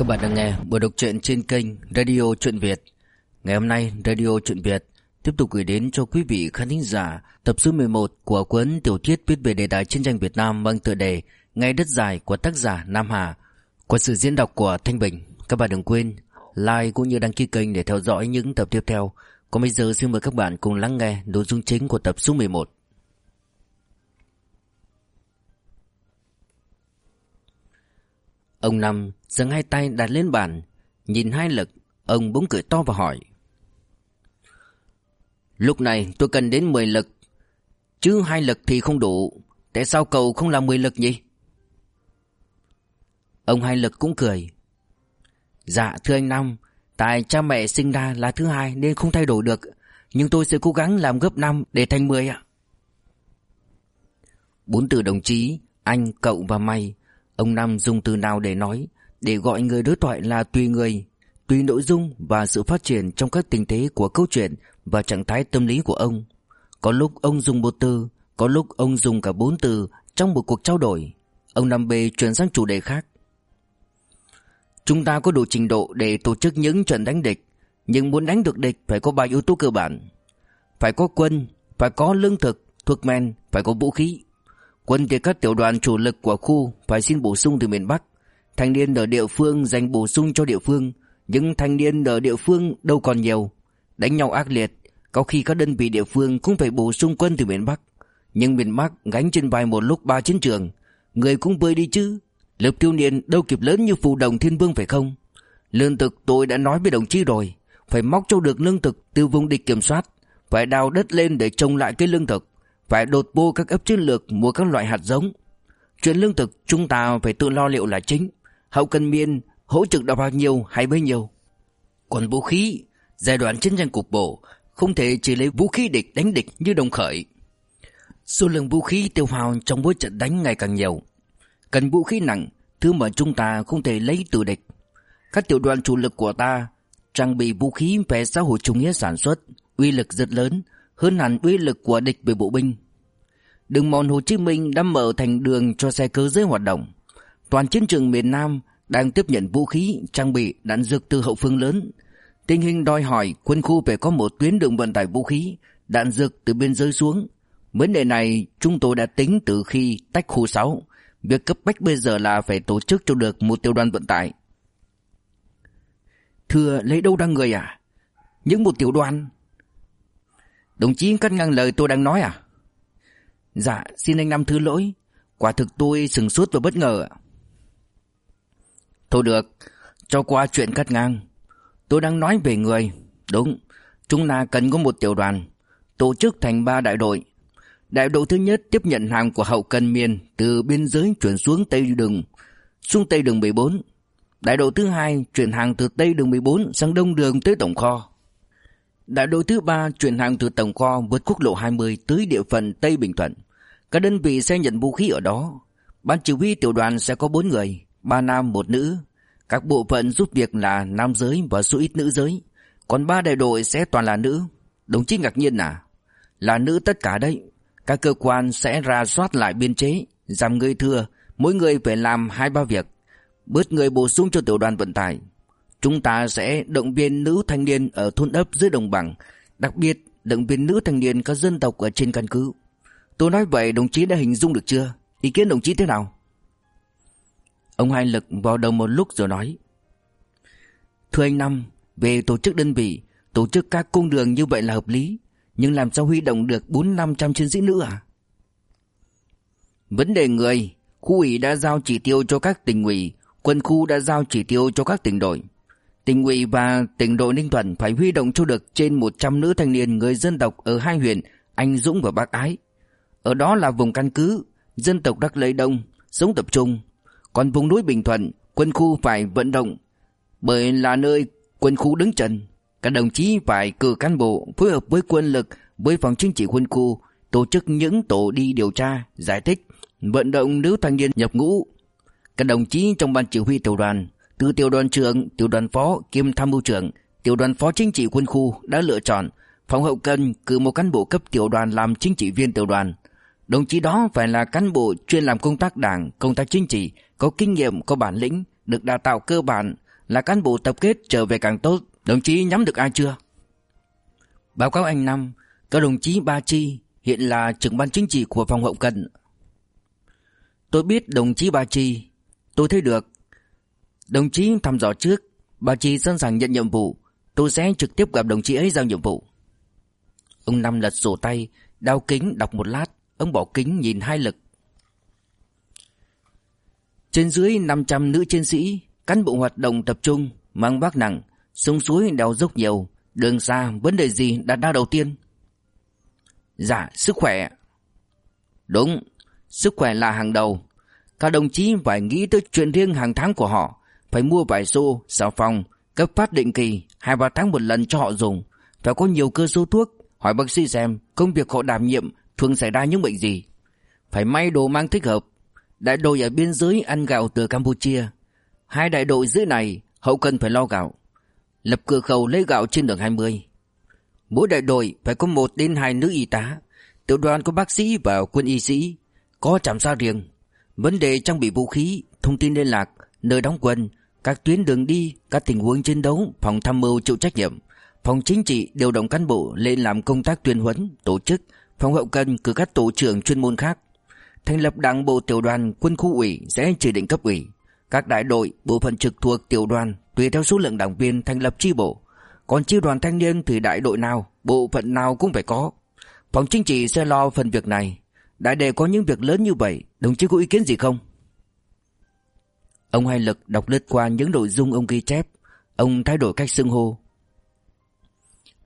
Các bạn đang nghe buổi đọc truyện trên kênh Radio Truyện Việt. Ngày hôm nay, Radio Truyện Việt tiếp tục gửi đến cho quý vị khán thính giả tập số 11 của cuốn tiểu thuyết viết về đề tài chiến tranh Việt Nam mang tựa đề Ngày đất dài của tác giả Nam Hà qua sự diễn đọc của Thanh Bình. Các bạn đừng quên like cũng như đăng ký kênh để theo dõi những tập tiếp theo. Còn bây giờ, xin mời các bạn cùng lắng nghe nội dung chính của tập số 11. Ông Năm dâng hai tay đặt lên bàn, nhìn hai lực, ông bỗng cười to và hỏi. Lúc này tôi cần đến 10 lực, chứ hai lực thì không đủ, tại sao cậu không làm 10 lực nhỉ? Ông hai lực cũng cười. Dạ thưa anh Năm, tại cha mẹ sinh ra là thứ hai nên không thay đổi được, nhưng tôi sẽ cố gắng làm gấp 5 để thành 10 ạ. Bốn từ đồng chí, anh, cậu và mày Ông Nam dùng từ nào để nói Để gọi người đối thoại là tùy người Tùy nội dung và sự phát triển Trong các tình thế của câu chuyện Và trạng thái tâm lý của ông. Có lúc ông dùng một từ Có lúc ông dùng cả bốn từ Trong một cuộc trao đổi. Ông Nam B chuyển sang chủ đề khác. Chúng ta có đủ trình độ để tổ chức những trận đánh địch Nhưng muốn đánh được địch phải có ba yếu tố cơ bản. Phải có quân Phải có lương thực, thuốc men Phải có vũ khí. Quân thì các tiểu đoàn chủ lực của khu phải xin bổ sung từ miền Bắc. Thanh niên ở địa phương dành bổ sung cho địa phương, nhưng thanh niên ở địa phương đâu còn nhiều. Đánh nhau ác liệt, có khi các đơn vị địa phương cũng phải bổ sung quân từ miền Bắc. Nhưng miền Bắc gánh trên vai một lúc ba chiến trường, người cũng bơi đi chứ. Lớp tiêu niên đâu kịp lớn như phù đồng thiên vương phải không? Lương thực tôi đã nói với đồng chí rồi, phải móc cho được lương thực từ vùng địch kiểm soát, phải đào đất lên để trồng lại cái lương thực phải đột vô các ấp chiến lược mua các loại hạt giống. Chuyện lương thực chúng ta phải tự lo liệu là chính. Hậu cần miên hỗ trợ đọc bao nhiêu hay bấy nhiêu. Còn vũ khí, giai đoạn chiến tranh cục bộ, không thể chỉ lấy vũ khí địch đánh địch như đồng khởi. Số lượng vũ khí tiêu hao trong mỗi trận đánh ngày càng nhiều. Cần vũ khí nặng, thứ mà chúng ta không thể lấy từ địch. Các tiểu đoàn chủ lực của ta trang bị vũ khí về xã hội chủ nghĩa sản xuất, uy lực rất lớn, hơn hẳn uy lực của địch về bộ binh. Đường mòn Hồ Chí Minh đã mở thành đường cho xe cơ giới hoạt động. Toàn chiến trường miền Nam đang tiếp nhận vũ khí, trang bị, đạn dược từ hậu phương lớn. Tình hình đòi hỏi quân khu phải có một tuyến đường vận tải vũ khí, đạn dược từ biên giới xuống. Vấn đề này chúng tôi đã tính từ khi tách khu 6. Việc cấp bách bây giờ là phải tổ chức cho được một tiểu đoàn vận tải. Thưa lấy đâu ra người à? Những một tiểu đoàn Đồng chí cắt ngang lời tôi đang nói à? Dạ, xin anh Năm thứ lỗi. Quả thực tôi sừng sốt và bất ngờ. Thôi được, cho qua chuyện cắt ngang. Tôi đang nói về người. Đúng, chúng ta cần có một tiểu đoàn. Tổ chức thành ba đại đội. Đại đội thứ nhất tiếp nhận hàng của hậu cần miền từ biên giới chuyển xuống Tây Đường, xuống Tây đường 14. Đại đội thứ hai chuyển hàng từ Tây đường 14 sang Đông đường tới tổng kho. Đại đội thứ ba chuyển hàng từ tổng kho vượt quốc lộ 20 tới địa phận Tây Bình Thuận. Các đơn vị sẽ nhận vũ khí ở đó. Ban chỉ huy tiểu đoàn sẽ có 4 người, 3 nam một nữ. Các bộ phận giúp việc là nam giới và số ít nữ giới. Còn ba đại đội sẽ toàn là nữ. Đồng chí ngạc nhiên à? Là nữ tất cả đấy. Các cơ quan sẽ ra soát lại biên chế, giảm người thừa, mỗi người phải làm hai ba việc. Bớt người bổ sung cho tiểu đoàn vận tải. Chúng ta sẽ động viên nữ thanh niên ở thôn ấp dưới đồng bằng, đặc biệt động viên nữ thanh niên các dân tộc ở trên căn cứ. Tôi nói vậy đồng chí đã hình dung được chưa? Ý kiến đồng chí thế nào? Ông Hai Lực vào đầu một lúc rồi nói. Thưa anh Năm, về tổ chức đơn vị, tổ chức các cung đường như vậy là hợp lý, nhưng làm sao huy động được 4-500 chiến sĩ nữa à? Vấn đề người, khu ủy đã giao chỉ tiêu cho các tỉnh ủy, quân khu đã giao chỉ tiêu cho các tỉnh đội. Tỉnh ủy và tỉnh đội Ninh Thuận phải huy động cho được trên 100 nữ thanh niên người dân tộc ở hai huyện Anh Dũng và Bắc Ái. Ở đó là vùng căn cứ, dân tộc Đắc Lấy Đông, sống tập trung. Còn vùng núi Bình Thuận, quân khu phải vận động, bởi là nơi quân khu đứng chân. Các đồng chí phải cử cán bộ phối hợp với quân lực, với phòng chính trị quân khu, tổ chức những tổ đi điều tra, giải thích, vận động nữ thanh niên nhập ngũ. Các đồng chí trong ban chỉ huy tiểu đoàn từ tiểu đoàn trưởng, tiểu đoàn phó kiêm tham mưu trưởng, tiểu đoàn phó chính trị quân khu đã lựa chọn phòng hậu cần cử một cán bộ cấp tiểu đoàn làm chính trị viên tiểu đoàn. Đồng chí đó phải là cán bộ chuyên làm công tác đảng, công tác chính trị, có kinh nghiệm, có bản lĩnh, được đào tạo cơ bản, Là cán bộ tập kết trở về càng tốt. Đồng chí nhắm được ai chưa? Báo cáo anh Năm Các đồng chí Ba Chi Hiện là trưởng ban chính trị của phòng hậu cần. Tôi biết đồng chí Ba Chi Tôi thấy được Đồng chí thăm dò trước. Bà chị sẵn sàng nhận nhiệm vụ. Tôi sẽ trực tiếp gặp đồng chí ấy giao nhiệm vụ. Ông Năm lật sổ tay, Đao kính đọc một lát. Ông bỏ kính nhìn hai lực. Trên dưới 500 nữ chiến sĩ, Cán bộ hoạt động tập trung, Mang vác nặng, Sông suối đèo dốc nhiều. Đường xa, vấn đề gì đặt ra đầu tiên? Dạ sức khỏe. Đúng, Sức khỏe là hàng đầu. Các đồng chí phải nghĩ tới chuyện riêng hàng tháng của họ. Phải mua vải xô, xà phòng Cấp phát định kỳ Hai ba tháng một lần cho họ dùng. Phải có nhiều cơ số thuốc Hỏi bác sĩ xem công việc họ đảm nhiệm Thường xảy ra những bệnh gì. Phải may đồ mang thích hợp. Đại đội ở biên giới ăn gạo từ Campuchia. Hai đại đội dưới này Hậu cần phải lo gạo. Lập cửa khẩu lấy gạo trên đường 20 Mỗi đại đội phải có một đến hai nữ y tá. Tiểu đoàn có bác sĩ và quân y sĩ Có trạm xa riêng. Vấn đề trang bị vũ khí Thông tin liên lạc Nơi đóng quân các tuyến đường đi Các tình huống chiến đấu Phòng tham mưu chịu trách nhiệm. Phòng chính trị điều động cán bộ lên làm công tác tuyên huấn Tổ chức. Phòng hậu cần cử các tổ trưởng chuyên môn khác. Thành lập đảng bộ tiểu đoàn quân khu ủy sẽ chỉ định cấp ủy. Các đại đội, bộ phận trực thuộc tiểu đoàn Tùy theo số lượng đảng viên thành lập chi bộ. Còn chi đoàn thanh niên thì đại đội nào Bộ phận nào cũng phải có. Phòng chính trị sẽ lo phần việc này. Đại đề có những việc lớn như vậy Đồng chí có ý kiến gì không? Ông Hai Lực đọc lướt qua những nội dung ông ghi chép. Ông thay đổi cách xưng hô.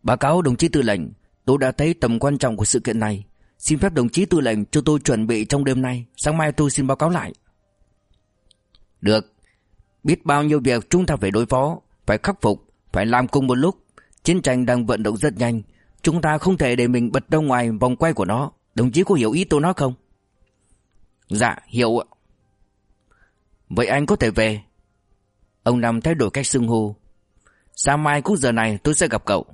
Báo cáo đồng chí tư lệnh, Tôi đã thấy tầm quan trọng của sự kiện này. Xin phép đồng chí tư lệnh cho tôi chuẩn bị trong đêm nay. Sáng mai tôi xin báo cáo lại. Được. Biết bao nhiêu việc chúng ta phải đối phó, Phải khắc phục, Phải làm cùng một lúc. Chiến tranh đang vận động rất nhanh. Chúng ta không thể để mình bật ra ngoài vòng quay của nó. Đồng chí có hiểu ý tôi nói không? Dạ hiểu ạ. Vậy anh có thể về. Ông Năm thay đổi cách xưng hô. Sáng mai cũng giờ này tôi sẽ gặp cậu.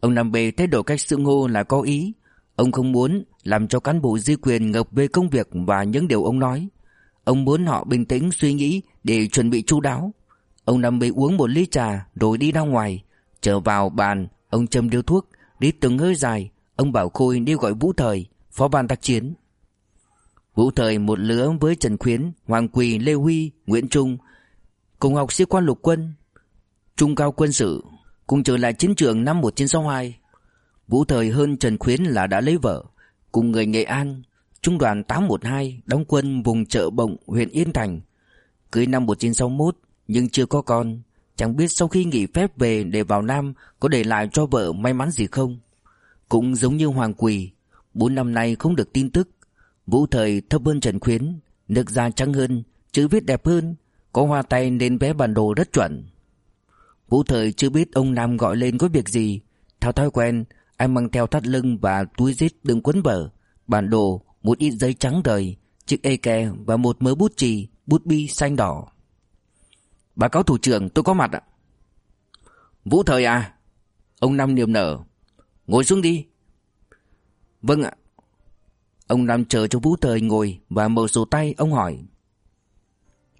Ông năm Bê thay đổi cách xưng hô là có ý. Ông không muốn làm cho cán bộ di quyền ngập về công việc và những điều ông nói. Ông muốn họ bình tĩnh suy nghĩ để chuẩn bị chu đáo. Ông năm Bê uống một ly trà rồi đi ra ngoài. Trở vào bàn, Ông châm điếu thuốc. Đi từng hơi dài, Ông bảo Khôi đi gọi Vũ Thời, Phó ban tác chiến. Vũ Thời một lứa với Trần Khuyến Hoàng Quỳ, Lê Huy, Nguyễn Trung Cùng học sĩ quan lục quân Trung cao quân sự Cùng trở lại chiến trường năm 1962 Vũ Thời hơn Trần Khuyến là đã lấy vợ Cùng người Nghệ An Trung đoàn 812 đóng quân vùng chợ Bộng huyện Yên Thành. Cưới năm 1961 nhưng chưa có con Chẳng biết sau khi nghỉ phép về để vào Nam Có để lại cho vợ may mắn gì không. Cũng giống như Hoàng Quỳ Bốn năm nay không được tin tức Vũ thời thấp hơn Trần Khuyến, Nước da trắng hơn, Chữ viết đẹp hơn, Có hoa tay nên vé bản đồ rất chuẩn. Vũ thời chưa biết ông Nam gọi lên có việc gì. Theo thói quen, Anh mang theo thắt lưng và túi zip đựng quấn bờ Bản đồ, Một ít giấy trắng đời, Chiếc e ke và một mớ bút chì, Bút bi xanh đỏ. Báo cáo thủ trưởng, tôi có mặt ạ. Vũ thời à Ông Năm niềm nở. Ngồi xuống đi. Vâng ạ. Ông Năm chờ cho Vũ thời ngồi Và mở sổ tay, ông hỏi.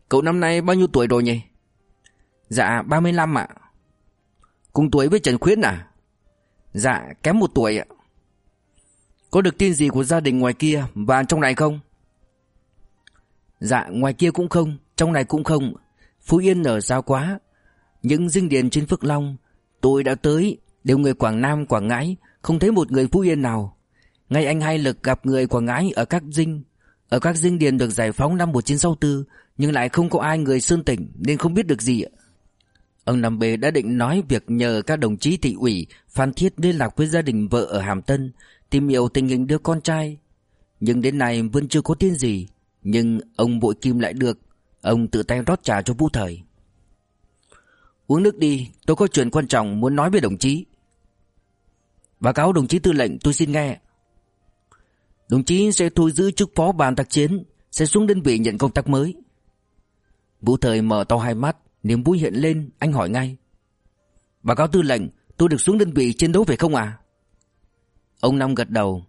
Cậu năm nay bao nhiêu tuổi rồi nhỉ? Dạ 35 ạ. Cùng tuổi với Trần Khuyến à? Dạ kém một tuổi ạ. Có được tin gì của gia đình ngoài kia Và trong này không? Dạ ngoài kia cũng không, Trong này cũng không. Phú Yên ở xa quá. Những dinh điền trên Phước Long, Tôi đã tới, Đều người Quảng Nam, Quảng Ngãi, Không thấy một người Phú Yên nào. Ngay anh hai lực gặp người Quảng Ngãi ở các dinh. Ở các dinh điền được giải phóng năm 1964 Nhưng lại không có ai người Sơn Tỉnh, Nên không biết được gì Ông Nam Bê đã định nói việc nhờ các đồng chí thị ủy Phan Thiết liên lạc với gia đình vợ ở Hàm Tân, Tìm hiểu tình hình đứa con trai. Nhưng đến nay vẫn chưa có tin gì, Nhưng ông bội kim lại được. Ông tự tay rót trà cho Vũ Thời. Uống nước đi, Tôi có chuyện quan trọng muốn nói với đồng chí. Báo cáo đồng chí tư lệnh, tôi xin nghe Đồng chí sẽ thôi giữ chức phó ban tác chiến Sẽ xuống đơn vị nhận công tác mới. Vũ Thời mở to hai mắt Niềm vui hiện lên anh hỏi ngay. Báo cáo tư lệnh Tôi được xuống đơn vị chiến đấu phải không à Ông Năm gật đầu.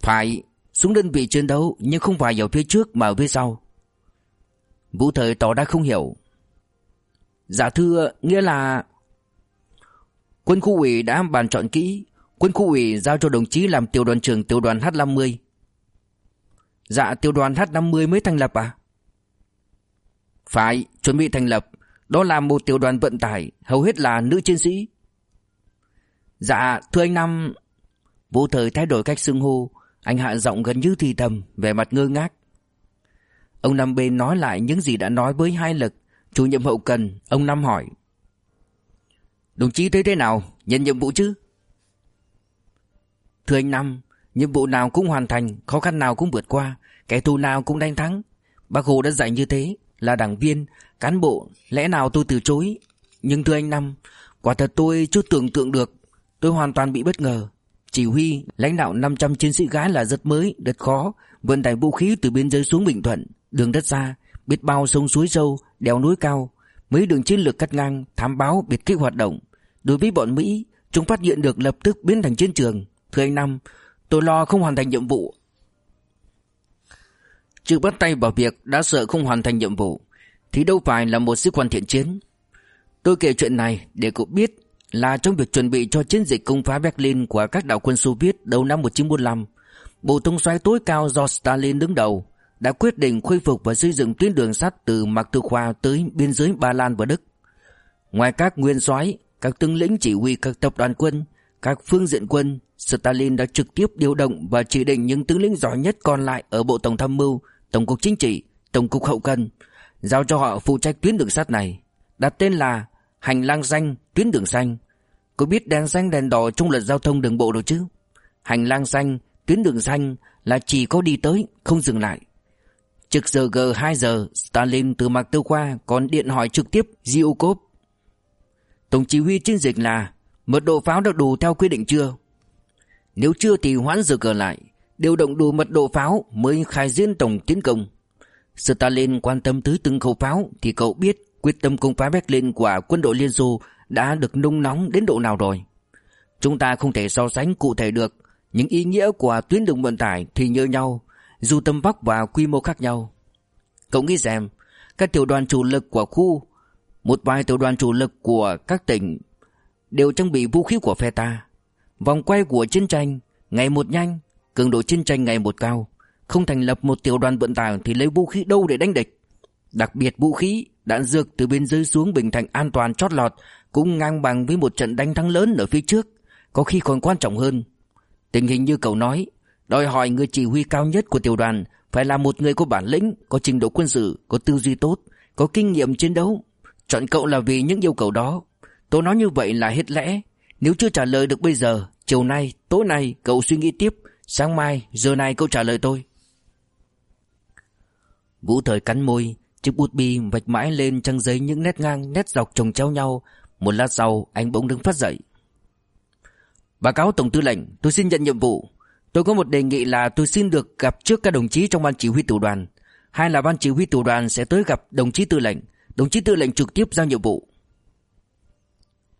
Phải Xuống đơn vị chiến đấu Nhưng không phải ở phía trước mà ở phía sau. Vũ Thời tỏ ra không hiểu. Dạ thưa, nghĩa là... Quân khu ủy đã bàn chọn kỹ, quân khu ủy giao cho đồng chí làm tiểu đoàn trưởng tiểu đoàn H50. Dạ tiểu đoàn H50 mới thành lập à? Phải, chuẩn bị thành lập. Đó là một tiểu đoàn vận tải, hầu hết là nữ chiến sĩ. Dạ, thưa anh Năm... Vũ thời thay đổi cách xưng hô, anh hạ giọng gần như thì thầm, vẻ mặt ngơ ngác. Ông Năm bên nói lại những gì đã nói với hai lực. Chủ nhiệm hậu cần, ông Năm hỏi. Đồng chí thấy thế nào? Nhận nhiệm vụ chứ? Thưa anh Năm, nhiệm vụ nào cũng hoàn thành, khó khăn nào cũng vượt qua, kẻ thù nào cũng đánh thắng. Bác Hồ đã dạy như thế, là đảng viên, cán bộ, lẽ nào tôi từ chối. Nhưng thưa anh Năm, quả thật tôi chưa tưởng tượng được, tôi hoàn toàn bị bất ngờ. Chỉ huy, lãnh đạo 500 chiến sĩ gái là rất mới, rất khó, vận tải vũ khí từ biên giới xuống Bình Thuận, đường đất xa, biết bao sông suối sâu, đèo núi cao, mấy đường chiến lược cắt ngang, thám báo biệt kích hoạt động. Đối với bọn Mỹ, chúng phát hiện được lập tức biến thành chiến trường. Thưa anh Năm, tôi lo không hoàn thành nhiệm vụ. Chưa bắt tay vào việc đã sợ không hoàn thành nhiệm vụ, thì đâu phải là một sĩ quan thiện chiến. Tôi kể chuyện này để cậu biết là trong việc chuẩn bị cho chiến dịch công phá Berlin của các đạo quân Xô Viết đầu năm 1945, Bộ Thông soái tối cao do Stalin đứng đầu đã quyết định khôi phục và xây dựng tuyến đường sắt từ Mạc Tư Khoa tới biên giới Ba Lan và Đức. Ngoài các nguyên soái, các tướng lĩnh chỉ huy các tập đoàn quân, các phương diện quân, Stalin đã trực tiếp điều động và chỉ định những tướng lĩnh giỏi nhất còn lại ở Bộ Tổng tham mưu, Tổng cục Chính trị, Tổng cục Hậu cần, giao cho họ phụ trách tuyến đường sắt này, đặt tên là Hành lang xanh, tuyến đường xanh. Có biết đèn xanh đèn đỏ trong luật giao thông đường bộ đâu chứ? Hành lang xanh, tuyến đường xanh là chỉ có đi tới, không dừng lại. Trực giờ G 2 giờ, Stalin từ Mạc Tư Khoa còn điện hỏi trực tiếp Zyukov. Tổng chỉ huy chiến dịch là mật độ pháo đã đủ theo quy định chưa? Nếu chưa thì hoãn giờ cờ lại, điều động đủ mật độ pháo mới khai diễn tổng tiến công. Stalin quan tâm tới từng khẩu pháo thì cậu biết quyết tâm công phá Berlin của quân đội Liên Xô đã được nung nóng đến độ nào rồi. Chúng ta không thể so sánh cụ thể được, những ý nghĩa của tuyến đường vận tải thì như nhau, dù tầm vóc và quy mô khác nhau. Cậu nghĩ xem, các tiểu đoàn chủ lực của khu, một vài tiểu đoàn chủ lực của các tỉnh đều trang bị vũ khí của phe ta. Vòng quay của chiến tranh ngày một nhanh, cường độ chiến tranh ngày một cao. Không thành lập một tiểu đoàn vận tải thì lấy vũ khí đâu để đánh địch. Đặc biệt vũ khí, đạn dược từ biên giới xuống Bình Thành an toàn chót lọt cũng ngang bằng với một trận đánh thắng lớn ở phía trước, có khi còn quan trọng hơn. Tình hình như cậu nói, đòi hỏi người chỉ huy cao nhất của tiểu đoàn phải là một người có bản lĩnh, có trình độ quân sự, có tư duy tốt, có kinh nghiệm chiến đấu. Chọn cậu là vì những yêu cầu đó. Tôi nói như vậy là hết lẽ. Nếu chưa trả lời được bây giờ, chiều nay, tối nay cậu suy nghĩ tiếp, sáng mai, giờ này cậu trả lời tôi. Vũ thời cắn môi, chiếc bút bi vạch mãi lên trang giấy những nét ngang, nét dọc chồng chéo nhau. Một lát sau, anh bỗng đứng phát dậy. Báo cáo Tổng tư lệnh, tôi xin nhận nhiệm vụ. Tôi có một đề nghị là tôi xin được gặp trước các đồng chí trong ban chỉ huy tiểu đoàn. Hai là ban chỉ huy tiểu đoàn sẽ tới gặp đồng chí tư lệnh. Đồng chí tư lệnh trực tiếp giao nhiệm vụ.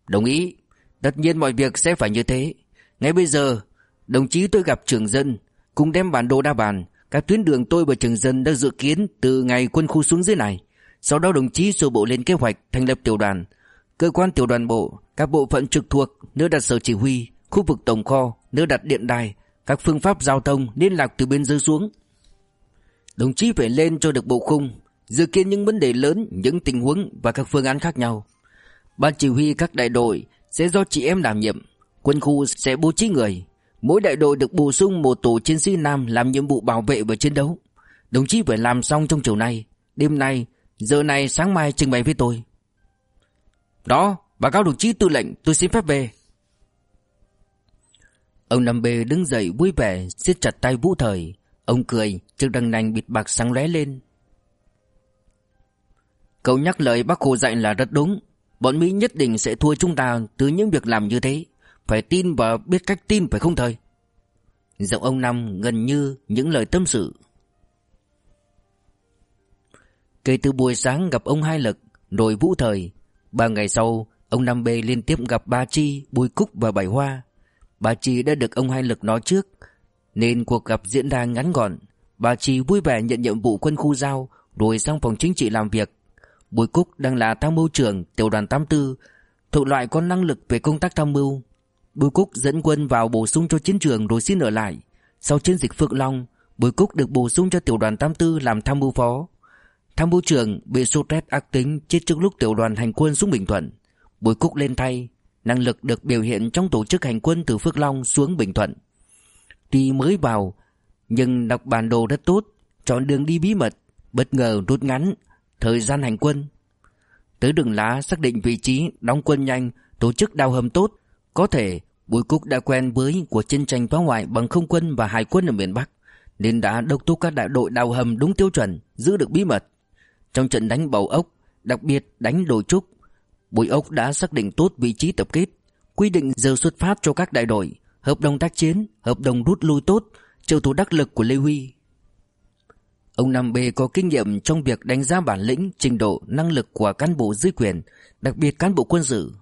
Đồng ý. Tất nhiên mọi việc sẽ phải như thế. Ngay bây giờ, đồng chí tôi gặp trưởng dân, cùng đem bản đồ đa bàn. Các tuyến đường tôi và trưởng dân đã dự kiến từ ngày quân khu xuống dưới này. Sau đó đồng chí sơ bộ lên kế hoạch thành lập tiểu đoàn. Cơ quan tiểu đoàn bộ, các bộ phận trực thuộc, nơi đặt sở chỉ huy, khu vực tổng kho, nơi đặt điện đài, các phương pháp giao thông liên lạc từ bên dưới xuống. Đồng chí phải lên cho được bộ khung, dự kiến những vấn đề lớn, những tình huống và các phương án khác nhau. Ban chỉ huy các đại đội sẽ do chị em đảm nhiệm, quân khu sẽ bố trí người. Mỗi đại đội được bổ sung một tổ chiến sĩ nam làm nhiệm vụ bảo vệ và chiến đấu. Đồng chí phải làm xong trong chiều nay, đêm nay, giờ này sáng mai trình bày với tôi. Đó, báo cáo đồng chí tư lệnh, tôi xin phép về. Ông nằm Bê đứng dậy vui vẻ siết chặt tay Vũ Thời. Ông cười, chiếc răng nành bịt bạc sáng lóe lên. Cậu nhắc lời bác Hồ dạy là rất đúng. Bọn Mỹ nhất định sẽ thua chúng ta từ những việc làm như thế. Phải tin và biết cách tin phải không thời? Giọng ông Năm gần như những lời tâm sự. Kể từ buổi sáng gặp ông Hai Lực, rồi Vũ Thời. Ba ngày sau, ông Năm Bê liên tiếp gặp Ba Chi, Bùi Cúc và Bảy Hoa. Bà Chi đã được ông Hai Lực nói trước Nên cuộc gặp diễn ra ngắn gọn Bà Chi vui vẻ nhận nhiệm vụ quân khu giao Rồi sang phòng chính trị làm việc Bùi Cúc đang là tham mưu trưởng tiểu đoàn 84 Thuộc loại có năng lực về công tác tham mưu. Bùi Cúc dẫn quân vào bổ sung cho chiến trường rồi xin ở lại. Sau chiến dịch Phượng Long, Bùi Cúc được bổ sung cho tiểu đoàn 84 làm tham mưu phó. Tham mưu trưởng bị sốt ác tính chết trước lúc tiểu đoàn hành quân xuống Bình Thuận. Bùi Cúc lên thay, Năng lực được biểu hiện trong tổ chức hành quân từ Phước Long xuống Bình Thuận. Tuy mới vào, Nhưng đọc bản đồ rất tốt, Chọn đường đi bí mật, Bất ngờ rút ngắn. Thời gian hành quân. Tới đường lá xác định vị trí Đóng quân nhanh, Tổ chức đào hầm tốt. Có thể, Bùi Cúc đã quen với cuộc chiến tranh phá hoại bằng không quân và hải quân ở miền Bắc, Nên đã đốc thúc các đại đội đào hầm đúng tiêu chuẩn, Giữ được bí mật. Trong trận đánh bầu ốc, Đặc biệt đánh đồi trúc, Bùi ốc đã xác định tốt vị trí tập kết, Quy định giờ xuất phát cho các đại đội, Hợp đồng tác chiến, Hợp đồng rút lui tốt, Trợ thủ đắc lực của Lê Huy. Ông Nam B có kinh nghiệm trong việc đánh giá bản lĩnh, trình độ, năng lực của cán bộ dưới quyền, đặc biệt cán bộ quân sự.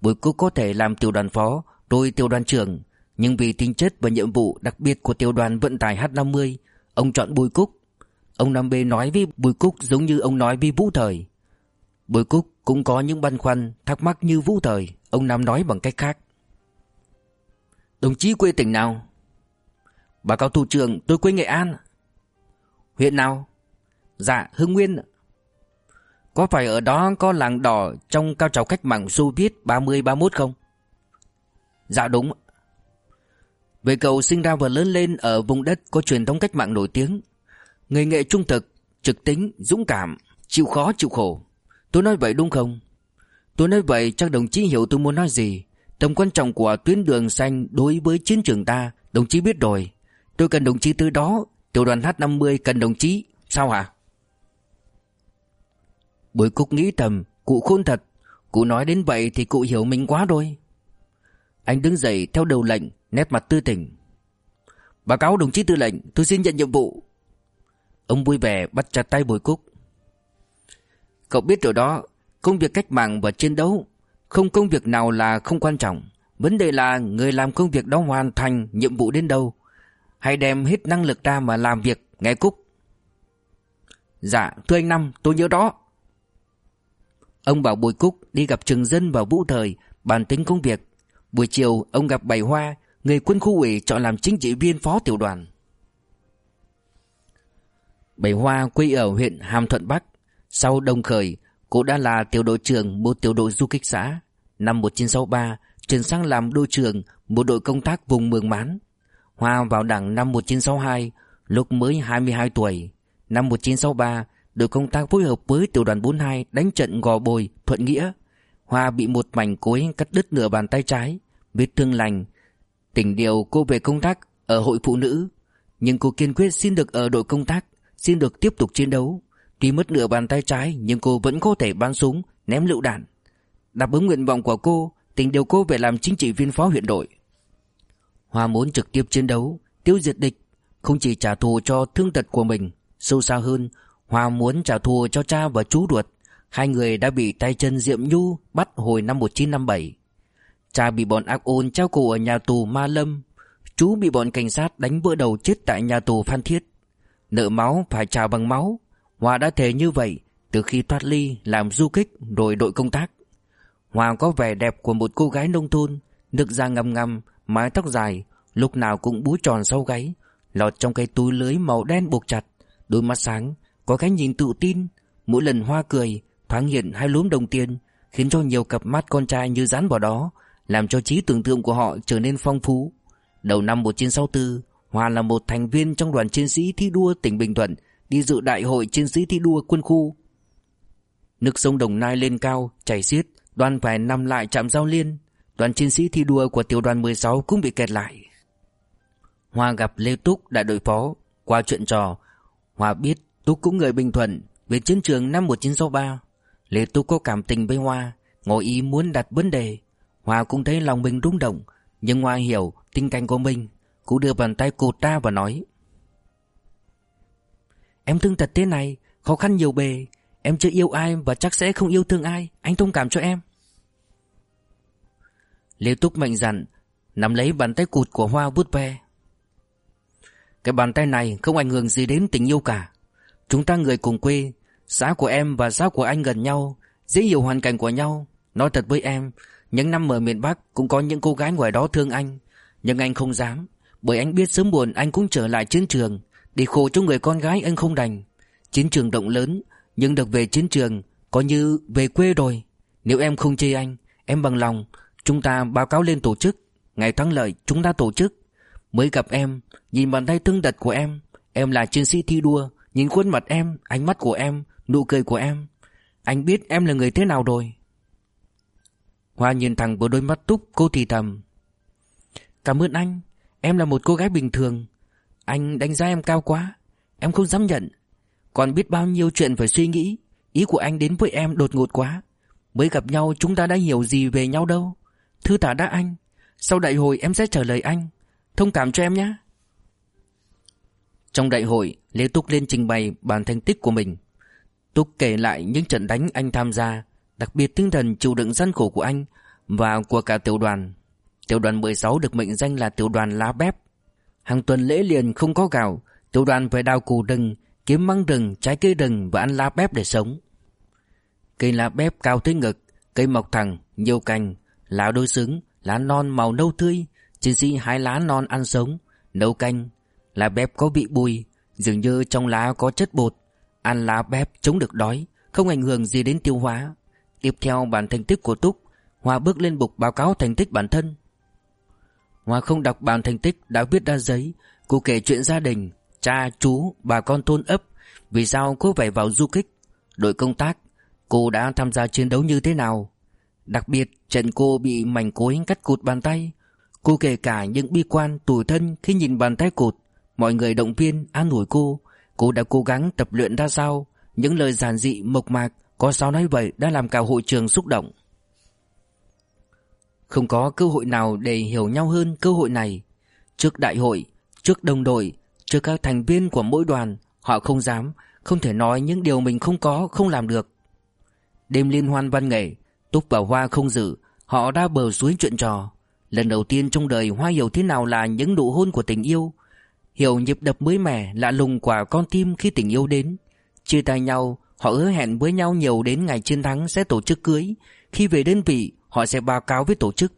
Bùi Cúc có thể làm tiểu đoàn phó, tôi tiểu đoàn trưởng, nhưng vì tính chất và nhiệm vụ đặc biệt của tiểu đoàn vận tải H50, ông chọn Bùi Cúc. Ông Nam B nói với Bùi Cúc giống như ông nói với Vũ Thời. Bùi Cúc cũng có những băn khoăn, thắc mắc như Vũ Thời, ông Nam nói bằng cách khác. Đồng chí quê tỉnh nào? Bà cao thủ trưởng, tôi quê Nghệ An. Huyện nào? Dạ Hưng Nguyên Có phải ở đó có làng đỏ Trong cao trào cách mạng Xô Viết 30-31 không? Dạ đúng Về cậu sinh ra và lớn lên Ở vùng đất có truyền thống cách mạng nổi tiếng Người nghệ trung thực Trực tính, dũng cảm Chịu khó, chịu khổ Tôi nói vậy đúng không? Tôi nói vậy chắc đồng chí hiểu tôi muốn nói gì Tầm quan trọng của tuyến đường xanh Đối với chiến trường ta Đồng chí biết rồi Tôi cần đồng chí từ đó Tiểu đoàn H50 cần đồng chí. Sao hả? Bùi Cúc nghĩ thầm, Cụ khôn thật, Cụ nói đến vậy thì cụ hiểu mình quá rồi. Anh đứng dậy theo đầu lệnh, Nét mặt tư tỉnh Báo cáo đồng chí tư lệnh, Tôi xin nhận nhiệm vụ. Ông vui vẻ bắt chặt tay Bùi Cúc. Cậu biết rồi đó, Công việc cách mạng và chiến đấu, Không công việc nào là không quan trọng. Vấn đề là người làm công việc đó hoàn thành nhiệm vụ đến đâu. Hãy đem hết năng lực ra mà làm việc, Nghe Cúc. Dạ thưa anh Năm, tôi nhớ đó Ông bảo Bùi Cúc đi gặp Trường Dân và Vũ Thời, Bàn tính công việc. Buổi chiều, ông gặp Bảy Hoa, Người quân khu ủy chọn làm chính trị viên phó tiểu đoàn. Bảy Hoa quê ở huyện Hàm Thuận Bắc. Sau đồng khởi Cô đã là tiểu đội trưởng một tiểu đội du kích xã. Năm 1963 Chuyển sang làm đội trưởng Một đội công tác vùng Mường Mán. Hoa vào đảng năm 1962 Lúc mới 22 tuổi. Năm 1963 Đội công tác phối hợp với tiểu đoàn 42 Đánh trận Gò Bồi, Thuận Nghĩa. Hoa bị một mảnh cối cắt đứt nửa bàn tay trái Vết thương lành. Tỉnh điều cô về công tác Ở hội phụ nữ. Nhưng cô kiên quyết xin được ở đội công tác Xin được tiếp tục chiến đấu. Tuy mất nửa bàn tay trái Nhưng cô vẫn có thể bắn súng Ném lựu đạn. Đáp ứng nguyện vọng của cô Tỉnh điều cô về làm chính trị viên phó huyện đội. Hoa muốn trực tiếp chiến đấu, tiêu diệt địch, không chỉ trả thù cho thương tật của mình, sâu xa hơn, Hoa muốn trả thù cho cha và chú ruột. Hai người đã bị tay chân Diệm Nhu bắt hồi năm 1957. Cha bị bọn ác ôn treo cổ ở nhà tù Ma Lâm. Chú bị bọn cảnh sát đánh vỡ đầu chết tại nhà tù Phan Thiết. Nợ máu phải trả bằng máu. Hoa đã thề như vậy từ khi thoát ly làm du kích rồi đội công tác. Hoa có vẻ đẹp của một cô gái nông thôn, nước da ngầm ngầm, mái tóc dài, lúc nào cũng búi tròn sau gáy, lọt trong cái túi lưới màu đen buộc chặt, đôi mắt sáng, có cái nhìn tự tin, mỗi lần hoa cười, thoáng hiện hai lúm đồng tiền, khiến cho nhiều cặp mắt con trai như dán vào đó, làm cho trí tưởng tượng của họ trở nên phong phú. Đầu năm 1964, Hoa là một thành viên trong đoàn chiến sĩ thi đua tỉnh Bình Thuận, đi dự đại hội chiến sĩ thi đua quân khu. Nước sông Đồng Nai lên cao, chảy xiết, đoàn phải nằm lại trạm giao liên, Đoàn chiến sĩ thi đua của tiểu đoàn 16 cũng bị kẹt lại. Hoa gặp Lê Túc đại đội phó. Qua chuyện trò, Hoa biết Túc cũng người Bình Thuận Về chiến trường năm 1963 Lê Túc có cảm tình với Hoa, ngỏ ý muốn đặt vấn đề. Hoa cũng thấy lòng mình rung động, Nhưng Hoa hiểu tình cảnh của mình. Cũng đưa bàn tay cột ra và nói, Em thương thật thế này, Khó khăn nhiều bề. Em chưa yêu ai và chắc sẽ không yêu thương ai. Anh thông cảm cho em. Lê Túc mạnh dặn Nắm lấy bàn tay cụt của Hoa bút ve. Cái bàn tay này không ảnh hưởng gì đến tình yêu cả. Chúng ta người cùng quê, Xã của em và xã của anh gần nhau, Dễ hiểu hoàn cảnh của nhau. Nói thật với em, Những năm ở miền Bắc cũng có những cô gái ngoài đó thương anh. Nhưng anh không dám, Bởi anh biết sớm buồn anh cũng trở lại chiến trường, Để khổ cho người con gái anh không đành. Chiến trường động lớn, Nhưng được về chiến trường Có như về quê rồi. Nếu em không chê anh, Em bằng lòng Chúng ta báo cáo lên tổ chức. Ngày thắng lợi, chúng ta tổ chức. Mới gặp em, Nhìn bàn tay thương đật của em. Em là chiến sĩ thi đua, Nhìn khuôn mặt em, Ánh mắt của em, Nụ cười của em. Anh biết em là người thế nào rồi? Hoa nhìn thẳng vào đôi mắt túc cô thì thầm. Cảm ơn anh, Em là một cô gái bình thường. Anh đánh giá em cao quá, Em không dám nhận. Còn biết bao nhiêu chuyện phải suy nghĩ, Ý của anh đến với em đột ngột quá. Mới gặp nhau chúng ta đã hiểu gì về nhau đâu. Thư tả đã anh Sau đại hội em sẽ trả lời anh. Thông cảm cho em nhé. Trong đại hội Lê Túc lên trình bày bản thành tích của mình. Túc kể lại những trận đánh anh tham gia Đặc biệt tinh thần chịu đựng gian khổ của anh Và của cả tiểu đoàn. Tiểu đoàn 16 được mệnh danh là tiểu đoàn lá bép. Hàng tuần lễ liền không có gạo Tiểu đoàn phải đào củ rừng Kiếm măng rừng, trái cây rừng và ăn lá bép để sống. Cây lá bép cao tới ngực Cây mọc thẳng, nhiều cành Lá đôi xứng, lá non màu nâu tươi Chiến sĩ hái lá non ăn sống Nấu canh. Lá bép có vị bùi Dường như trong lá có chất bột. Ăn lá bép chống được đói Không ảnh hưởng gì đến tiêu hóa. Tiếp theo bản thành tích của Túc Hòa bước lên bục báo cáo thành tích bản thân. Hòa không đọc bản thành tích đã viết ra giấy Cô kể chuyện gia đình Cha, chú, bà con thôn ấp Vì sao cô phải vào du kích. Đội công tác Cô đã tham gia chiến đấu như thế nào? Đặc biệt trận cô bị mảnh cối cắt cụt bàn tay. Cô kể cả những bi quan tủi thân khi nhìn bàn tay cụt, Mọi người động viên an ủi cô. Cô đã cố gắng tập luyện ra sao? Những lời giản dị, mộc mạc Có sao nói vậy đã làm cả hội trường xúc động. Không có cơ hội nào để hiểu nhau hơn cơ hội này. Trước đại hội, Trước đồng đội, Trước các thành viên của mỗi đoàn, Họ không dám, Không thể nói những điều mình không có, Không làm được. Đêm liên hoan văn nghệ Túc và Hoa không dự, Họ ra bờ suối chuyện trò. Lần đầu tiên trong đời Hoa hiểu thế nào là những nụ hôn của tình yêu. Hiểu nhịp đập mới mẻ, lạ lùng quả con tim khi tình yêu đến. Chia tay nhau, Họ hứa hẹn với nhau nhiều đến ngày chiến thắng sẽ tổ chức cưới. Khi về đơn vị, Họ sẽ báo cáo với tổ chức.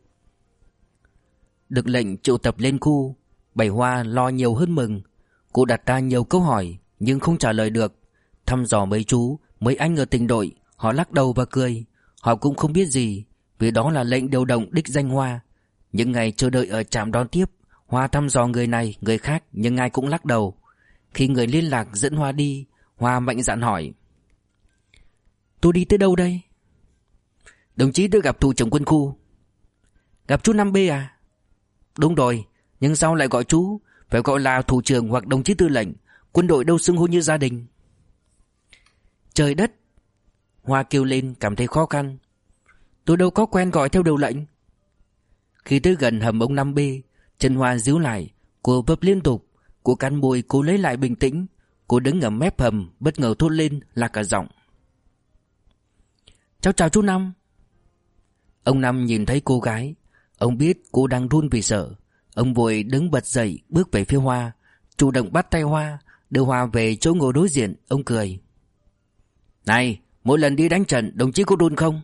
Được lệnh triệu tập lên khu Bảy Hoa lo nhiều hơn mừng. Cô đặt ra nhiều câu hỏi, Nhưng không trả lời được. Thăm dò mấy chú, Mấy anh ở tình đội, Họ lắc đầu và cười. Họ cũng không biết gì, Vì đó là lệnh điều động đích danh Hoa. Những ngày chờ đợi ở trạm đón tiếp, Hoa thăm dò người này, người khác, Nhưng ai cũng lắc đầu. Khi người liên lạc dẫn Hoa đi, Hoa mạnh dạn hỏi, Tôi đi tới đâu đây? Đồng chí tôi gặp thủ trưởng quân khu. Gặp chú 5B à? Đúng rồi, Nhưng sao lại gọi chú? Phải gọi là thủ trưởng hoặc đồng chí tư lệnh, Quân đội đâu xưng hô như gia đình? Trời đất Hoa kêu lên, cảm thấy khó khăn. Tôi đâu có quen gọi theo đầu lệnh. Khi tới gần hầm ông 5B Chân Hoa díu lại, Cô vấp liên tục, Cô cắn môi cô lấy lại bình tĩnh, Cô đứng ở mép hầm, Bất ngờ thốt lên là cả giọng. Cháu chào chú Năm. Ông Năm nhìn thấy cô gái, Ông biết cô đang run vì sợ. Ông vội đứng bật dậy, bước về phía Hoa, Chủ động bắt tay Hoa, Đưa Hoa về chỗ ngồi đối diện, Ông cười. Này mỗi lần đi đánh trận, Đồng chí có run không?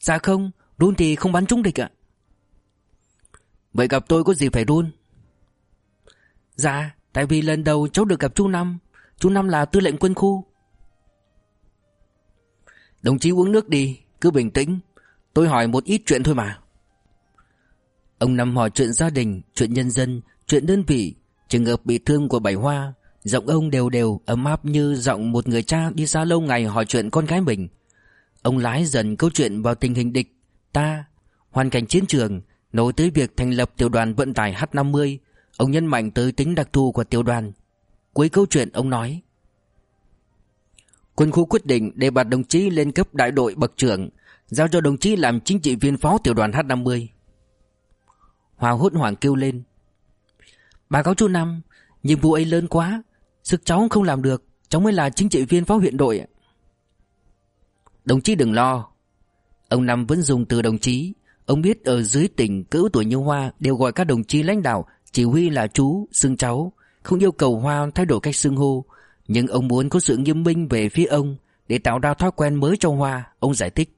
Dạ không Run thì không bắn trúng địch ạ. Vậy gặp tôi có gì phải run Dạ Tại vì lần đầu cháu được gặp chú Năm. Chú Năm là tư lệnh quân khu. Đồng chí uống nước đi, Cứ bình tĩnh. Tôi hỏi một ít chuyện thôi mà. Ông Năm hỏi chuyện gia đình, Chuyện nhân dân, Chuyện đơn vị, Trường hợp bị thương của Bảy Hoa. Giọng ông đều đều ấm áp như giọng một người cha đi xa lâu ngày hỏi chuyện con gái mình. Ông lái dần câu chuyện vào tình hình địch. Ta, Hoàn cảnh chiến trường, Nối tới việc thành lập tiểu đoàn vận tải H50 Ông nhấn mạnh tới tính đặc thù của tiểu đoàn. Cuối câu chuyện ông nói, Quân khu quyết định đề bạt đồng chí lên cấp đại đội bậc trưởng, Giao cho đồng chí làm chính trị viên phó tiểu đoàn H50 Hòa hốt hoảng kêu lên Bà cáo chú Năm, Nhiệm vụ ấy lớn quá Sức cháu không làm được Cháu mới là chính trị viên phó huyện đội Đồng chí đừng lo Ông Năm vẫn dùng từ đồng chí. Ông biết ở dưới tỉnh cỡ tuổi như Hoa Đều gọi các đồng chí lãnh đạo Chỉ huy là chú, xưng cháu Không yêu cầu Hoa thay đổi cách xưng hô. Nhưng ông muốn có sự nghiêm minh về phía ông Để tạo ra thói quen mới cho Hoa Ông giải thích.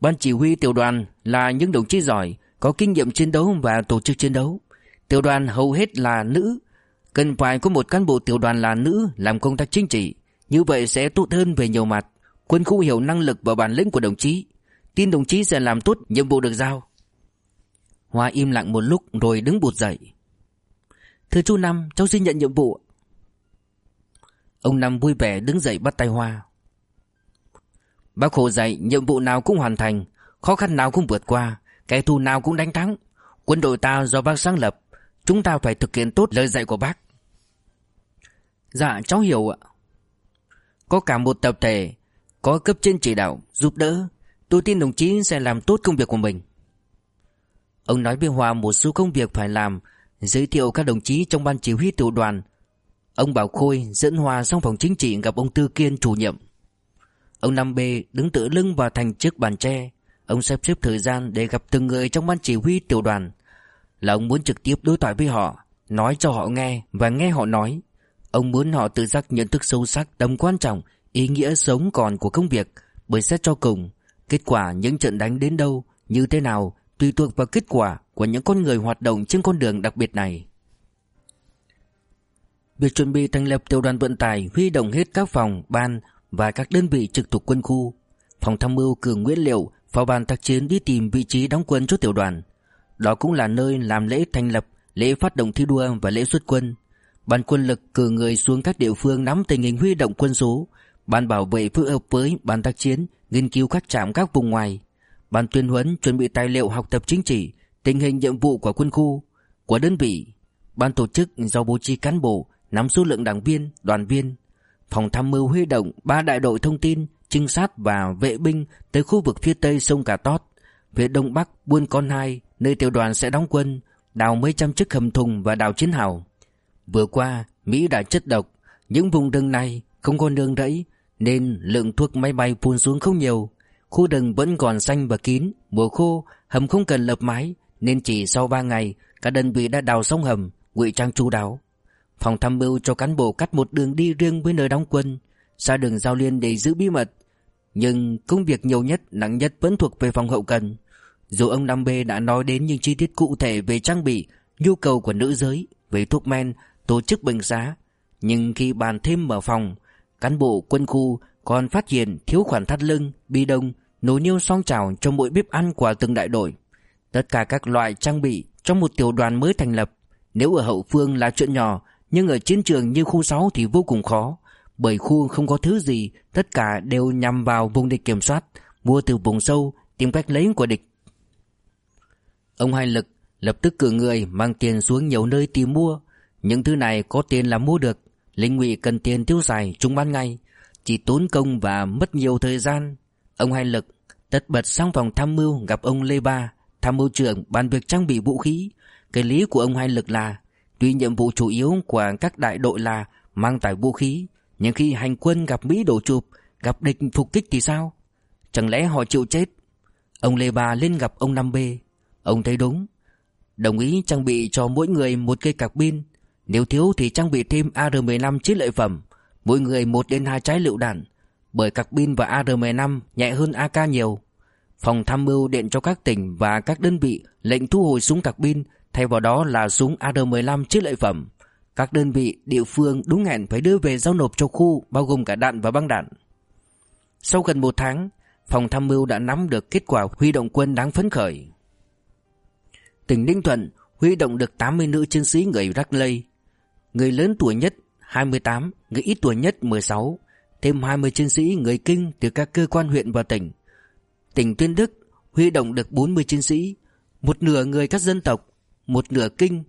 Ban chỉ huy tiểu đoàn là những đồng chí giỏi Có kinh nghiệm chiến đấu và tổ chức chiến đấu. Tiểu đoàn hầu hết là nữ Cần phải có một cán bộ tiểu đoàn là nữ Làm công tác chính trị. Như vậy sẽ tốt hơn về nhiều mặt. Quân khu hiểu năng lực và bản lĩnh của đồng chí. Tin đồng chí sẽ làm tốt nhiệm vụ được giao. Hoa im lặng một lúc rồi đứng bụt dậy. Thưa chú Năm, cháu xin nhận nhiệm vụ Ông Năm vui vẻ đứng dậy bắt tay Hoa. Bác Hồ dạy, nhiệm vụ nào cũng hoàn thành, Khó khăn nào cũng vượt qua, Kẻ thù nào cũng đánh thắng. Quân đội ta do bác sáng lập, Chúng ta phải thực hiện tốt lời dạy của bác. Dạ cháu hiểu ạ. Có cả một tập thể Có cấp trên chỉ đạo Giúp đỡ, Tôi tin đồng chí sẽ làm tốt công việc của mình. Ông nói với Hòa một số công việc phải làm, Giới thiệu các đồng chí trong ban chỉ huy tiểu đoàn. Ông Bảo Khôi dẫn Hòa sang phòng chính trị gặp ông Tư Kiên chủ nhiệm. Ông Năm B đứng tựa lưng vào thành trước bàn tre. Ông sắp xếp thời gian để gặp từng người trong ban chỉ huy tiểu đoàn. Là ông muốn trực tiếp đối thoại với họ, Nói cho họ nghe và nghe họ nói. Ông muốn họ tự giác nhận thức sâu sắc tầm quan trọng Ý nghĩa sống còn của công việc Bởi xét cho cùng Kết quả những trận đánh đến đâu Như thế nào Tùy thuộc vào kết quả của những con người hoạt động trên con đường đặc biệt này Việc chuẩn bị thành lập tiểu đoàn vận tải huy động hết các phòng, ban và các đơn vị trực thuộc quân khu. Phòng tham mưu cử Nguyễn Liệu, phó ban tác chiến đi tìm vị trí đóng quân cho tiểu đoàn. Đó cũng là nơi làm lễ thành lập, lễ phát động thi đua và lễ xuất quân. Ban quân lực cử người xuống các địa phương nắm tình hình huy động quân số. Ban bảo vệ phối hợp với ban tác chiến, nghiên cứu các trạm các vùng ngoài. Ban tuyên huấn chuẩn bị tài liệu học tập chính trị, tình hình nhiệm vụ của quân khu, của đơn vị. Ban tổ chức do bố trí cán bộ, nắm số lượng đảng viên, đoàn viên. Phòng tham mưu huy động ba đại đội thông tin, trinh sát và vệ binh tới khu vực phía tây sông Cà Tót, phía đông bắc Buôn Con Hai, nơi tiểu đoàn sẽ đóng quân, đào mấy trăm chiếc hầm thùng và đào chiến hào. Vừa qua, Mỹ đã chất độc, những vùng rừng này không có nương rẫy nên lượng thuốc máy bay phun xuống không nhiều. Khu rừng vẫn còn xanh và kín, mùa khô, hầm không cần lập mái nên chỉ sau 3 ngày, cả đơn vị đã đào xong hầm, ngụy trang chu đáo. Phòng tham mưu cho cán bộ cắt một đường đi riêng với nơi đóng quân, xa đường giao liên để giữ bí mật. Nhưng công việc nhiều nhất, nặng nhất vẫn thuộc về phòng hậu cần. Dù ông Nam B đã nói đến những chi tiết cụ thể về trang bị, nhu cầu của nữ giới, về thuốc men, tổ chức bệnh giá, nhưng khi bàn thêm mở phòng, cán bộ quân khu còn phát hiện thiếu khoản thắt lưng, bi đông, nồi niêu song chảo trong mỗi bếp ăn của từng đại đội. Tất cả các loại trang bị trong một tiểu đoàn mới thành lập, nếu ở hậu phương là chuyện nhỏ nhưng ở chiến trường như khu 6 thì vô cùng khó. Bởi khu không có thứ gì Tất cả đều nhằm vào vùng địch kiểm soát Mua từ vùng sâu Tìm cách lấy của địch. Ông Hai Lực lập tức cử người Mang tiền xuống nhiều nơi tìm mua những thứ này có tiền là mua được Linh Ngụy cần tiền tiêu xài chúng ban ngay Chỉ tốn công và mất nhiều thời gian Ông Hai Lực tất bật sang phòng tham mưu gặp ông Lê Ba Tham mưu trưởng bàn việc trang bị vũ khí Cái lý của ông Hai Lực là Tuy nhiệm vụ chủ yếu của các đại đội là mang tải vũ khí, nhưng khi hành quân gặp Mỹ đổ chụp, gặp địch phục kích thì sao? Chẳng lẽ họ chịu chết? Ông Lê ba lên gặp ông Năm B. Ông thấy đúng. Đồng ý trang bị cho mỗi người một cây cạc pin. Nếu thiếu thì trang bị thêm AR-15 chiến lợi phẩm, mỗi người một đến hai trái lựu đạn. Bởi các pin và AR-15 nhẹ hơn AK nhiều. Phòng tham mưu điện cho các tỉnh và các đơn vị lệnh thu hồi súng các pin Thay vào đó là súng AR-15 chiến lợi phẩm Các đơn vị địa phương đúng hẹn phải đưa về giao nộp cho khu Bao gồm cả đạn và băng đạn Sau gần một tháng Phòng tham mưu đã nắm được kết quả huy động quân đáng phấn khởi Tỉnh Ninh Thuận huy động được 80 nữ chiến sĩ người Rắc Lây Người lớn tuổi nhất 28, người ít tuổi nhất 16 Thêm 20 chiến sĩ người Kinh từ các cơ quan huyện và tỉnh Tỉnh Tuyên Đức huy động được 40 chiến sĩ Một nửa người các dân tộc một nửa kinh.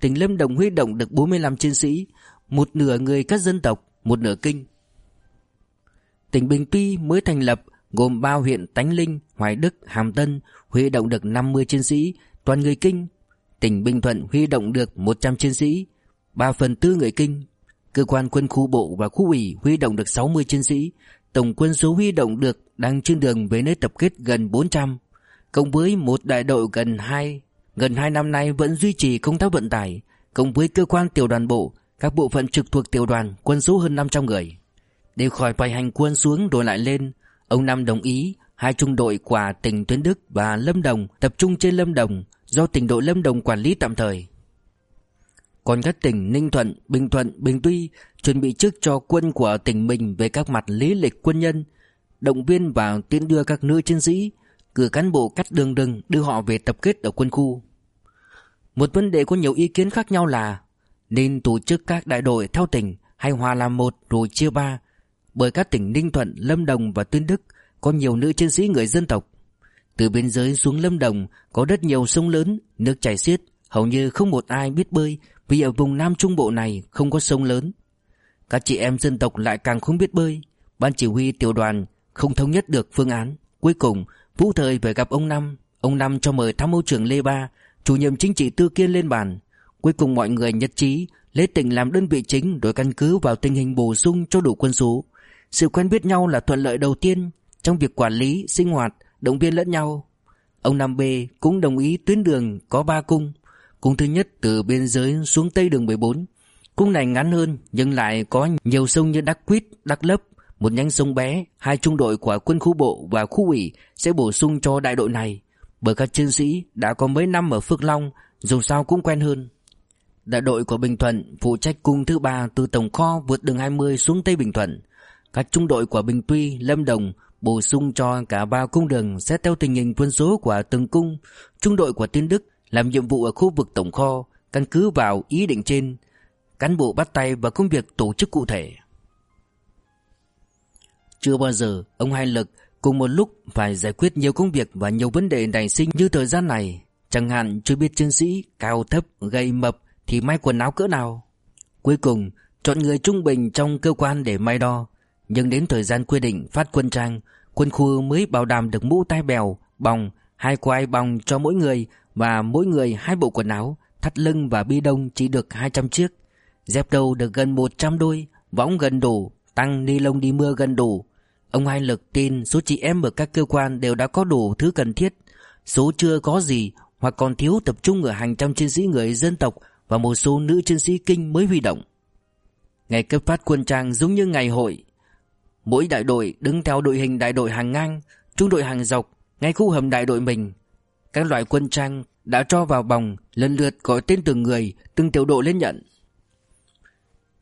Tỉnh Lâm Đồng huy động được 45 chiến sĩ, một nửa người các dân tộc, một nửa kinh. Tỉnh Bình Tuy mới thành lập gồm ba huyện Tánh Linh, Hoài Đức, Hàm Tân huy động được 50 chiến sĩ, toàn người kinh. Tỉnh Bình Thuận huy động được 100 chiến sĩ, 3 phần tư người kinh. Cơ quan quân khu bộ và khu ủy huy động được 60 chiến sĩ, tổng quân số huy động được đang trên đường về nơi tập kết gần 400, cộng với một đại đội gần 2 Gần 2 năm nay vẫn duy trì công tác vận tải cộng với cơ quan tiểu đoàn bộ Các bộ phận trực thuộc tiểu đoàn quân số hơn 500 người Để khỏi phải hành quân xuống rồi lại lên Ông Năm đồng ý Hai trung đội của tỉnh Tuyến Đức và Lâm Đồng tập trung trên Lâm Đồng do tỉnh đội Lâm Đồng quản lý tạm thời. Còn các tỉnh Ninh Thuận, Bình Thuận, Bình Tuy chuẩn bị trước cho quân của tỉnh mình về các mặt lý lịch quân nhân, động viên và tiến đưa các nữ chiến sĩ, cử cán bộ cắt đường rừng đưa họ về tập kết ở quân khu. Một vấn đề có nhiều ý kiến khác nhau là nên tổ chức các đại đội theo tỉnh hay hòa làm một rồi chia ba, bởi các tỉnh Ninh Thuận, Lâm Đồng và Tuyên Đức có nhiều nữ chiến sĩ người dân tộc. Từ biên giới xuống Lâm Đồng có rất nhiều sông lớn, nước chảy xiết, hầu như không một ai biết bơi vì ở vùng Nam Trung Bộ này không có sông lớn. Các chị em dân tộc lại càng không biết bơi. Ban chỉ huy tiểu đoàn không thống nhất được phương án. Cuối cùng, Vũ Thời về gặp ông Năm. Ông Năm cho mời tham mưu trưởng Lê Ba, chủ nhiệm chính trị Tư Kiên lên bàn. Cuối cùng mọi người nhất trí lấy tỉnh làm đơn vị chính đổi căn cứ vào tình hình bổ sung cho đủ quân số. Sự quen biết nhau là thuận lợi đầu tiên trong việc quản lý, sinh hoạt, động viên lẫn nhau. Ông Nam B cũng đồng ý tuyến đường có ba cung. Cung thứ nhất từ biên giới xuống tây đường 14. Cung này ngắn hơn nhưng lại có nhiều sông như Đắc Quýt, Đắc Lấp, một nhánh sông bé, hai trung đội của quân khu bộ và khu ủy sẽ bổ sung cho đại đội này. Bởi các chiến sĩ đã có mấy năm ở Phước Long, dù sao cũng quen hơn. Đại đội của Bình Thuận phụ trách cung thứ ba từ tổng kho vượt đường 20 xuống Tây Bình Thuận. Các trung đội của Bình Tuy, Lâm Đồng bổ sung cho cả ba cung đường xét theo tình hình quân số của từng cung. Trung đội của Tiên Đức làm nhiệm vụ ở khu vực tổng kho, căn cứ vào ý định trên, cán bộ bắt tay vào công việc tổ chức cụ thể. Chưa bao giờ ông Hai Lực cùng một lúc phải giải quyết nhiều công việc và nhiều vấn đề nảy sinh như thời gian này. Chẳng hạn chưa biết chiến sĩ cao thấp, gầy mập thì may quần áo cỡ nào. Cuối cùng, chọn người trung bình trong cơ quan để may đo. Nhưng đến thời gian quy định phát quân trang, quân khu mới bảo đảm được mũ tai bèo, bòng, hai quai bòng cho mỗi người và mỗi người hai bộ quần áo, thắt lưng và bi đông chỉ được 200 chiếc. Dép đầu được gần 100 đôi, võng gần đủ, tăng ni lông đi mưa gần đủ. Ông Hai Lực tin số chị em ở các cơ quan đều đã có đủ thứ cần thiết. Số chưa có gì hoặc còn thiếu tập trung ở hàng trăm chiến sĩ người dân tộc và một số nữ chiến sĩ kinh mới huy động. Ngày cấp phát quân trang giống như ngày hội, Mỗi đại đội đứng theo đội hình đại đội hàng ngang, trung đội hàng dọc, ngay khu hầm đại đội mình. Các loại quân trang đã cho vào bòng, lần lượt gọi tên từng người, từng tiểu đội lên nhận.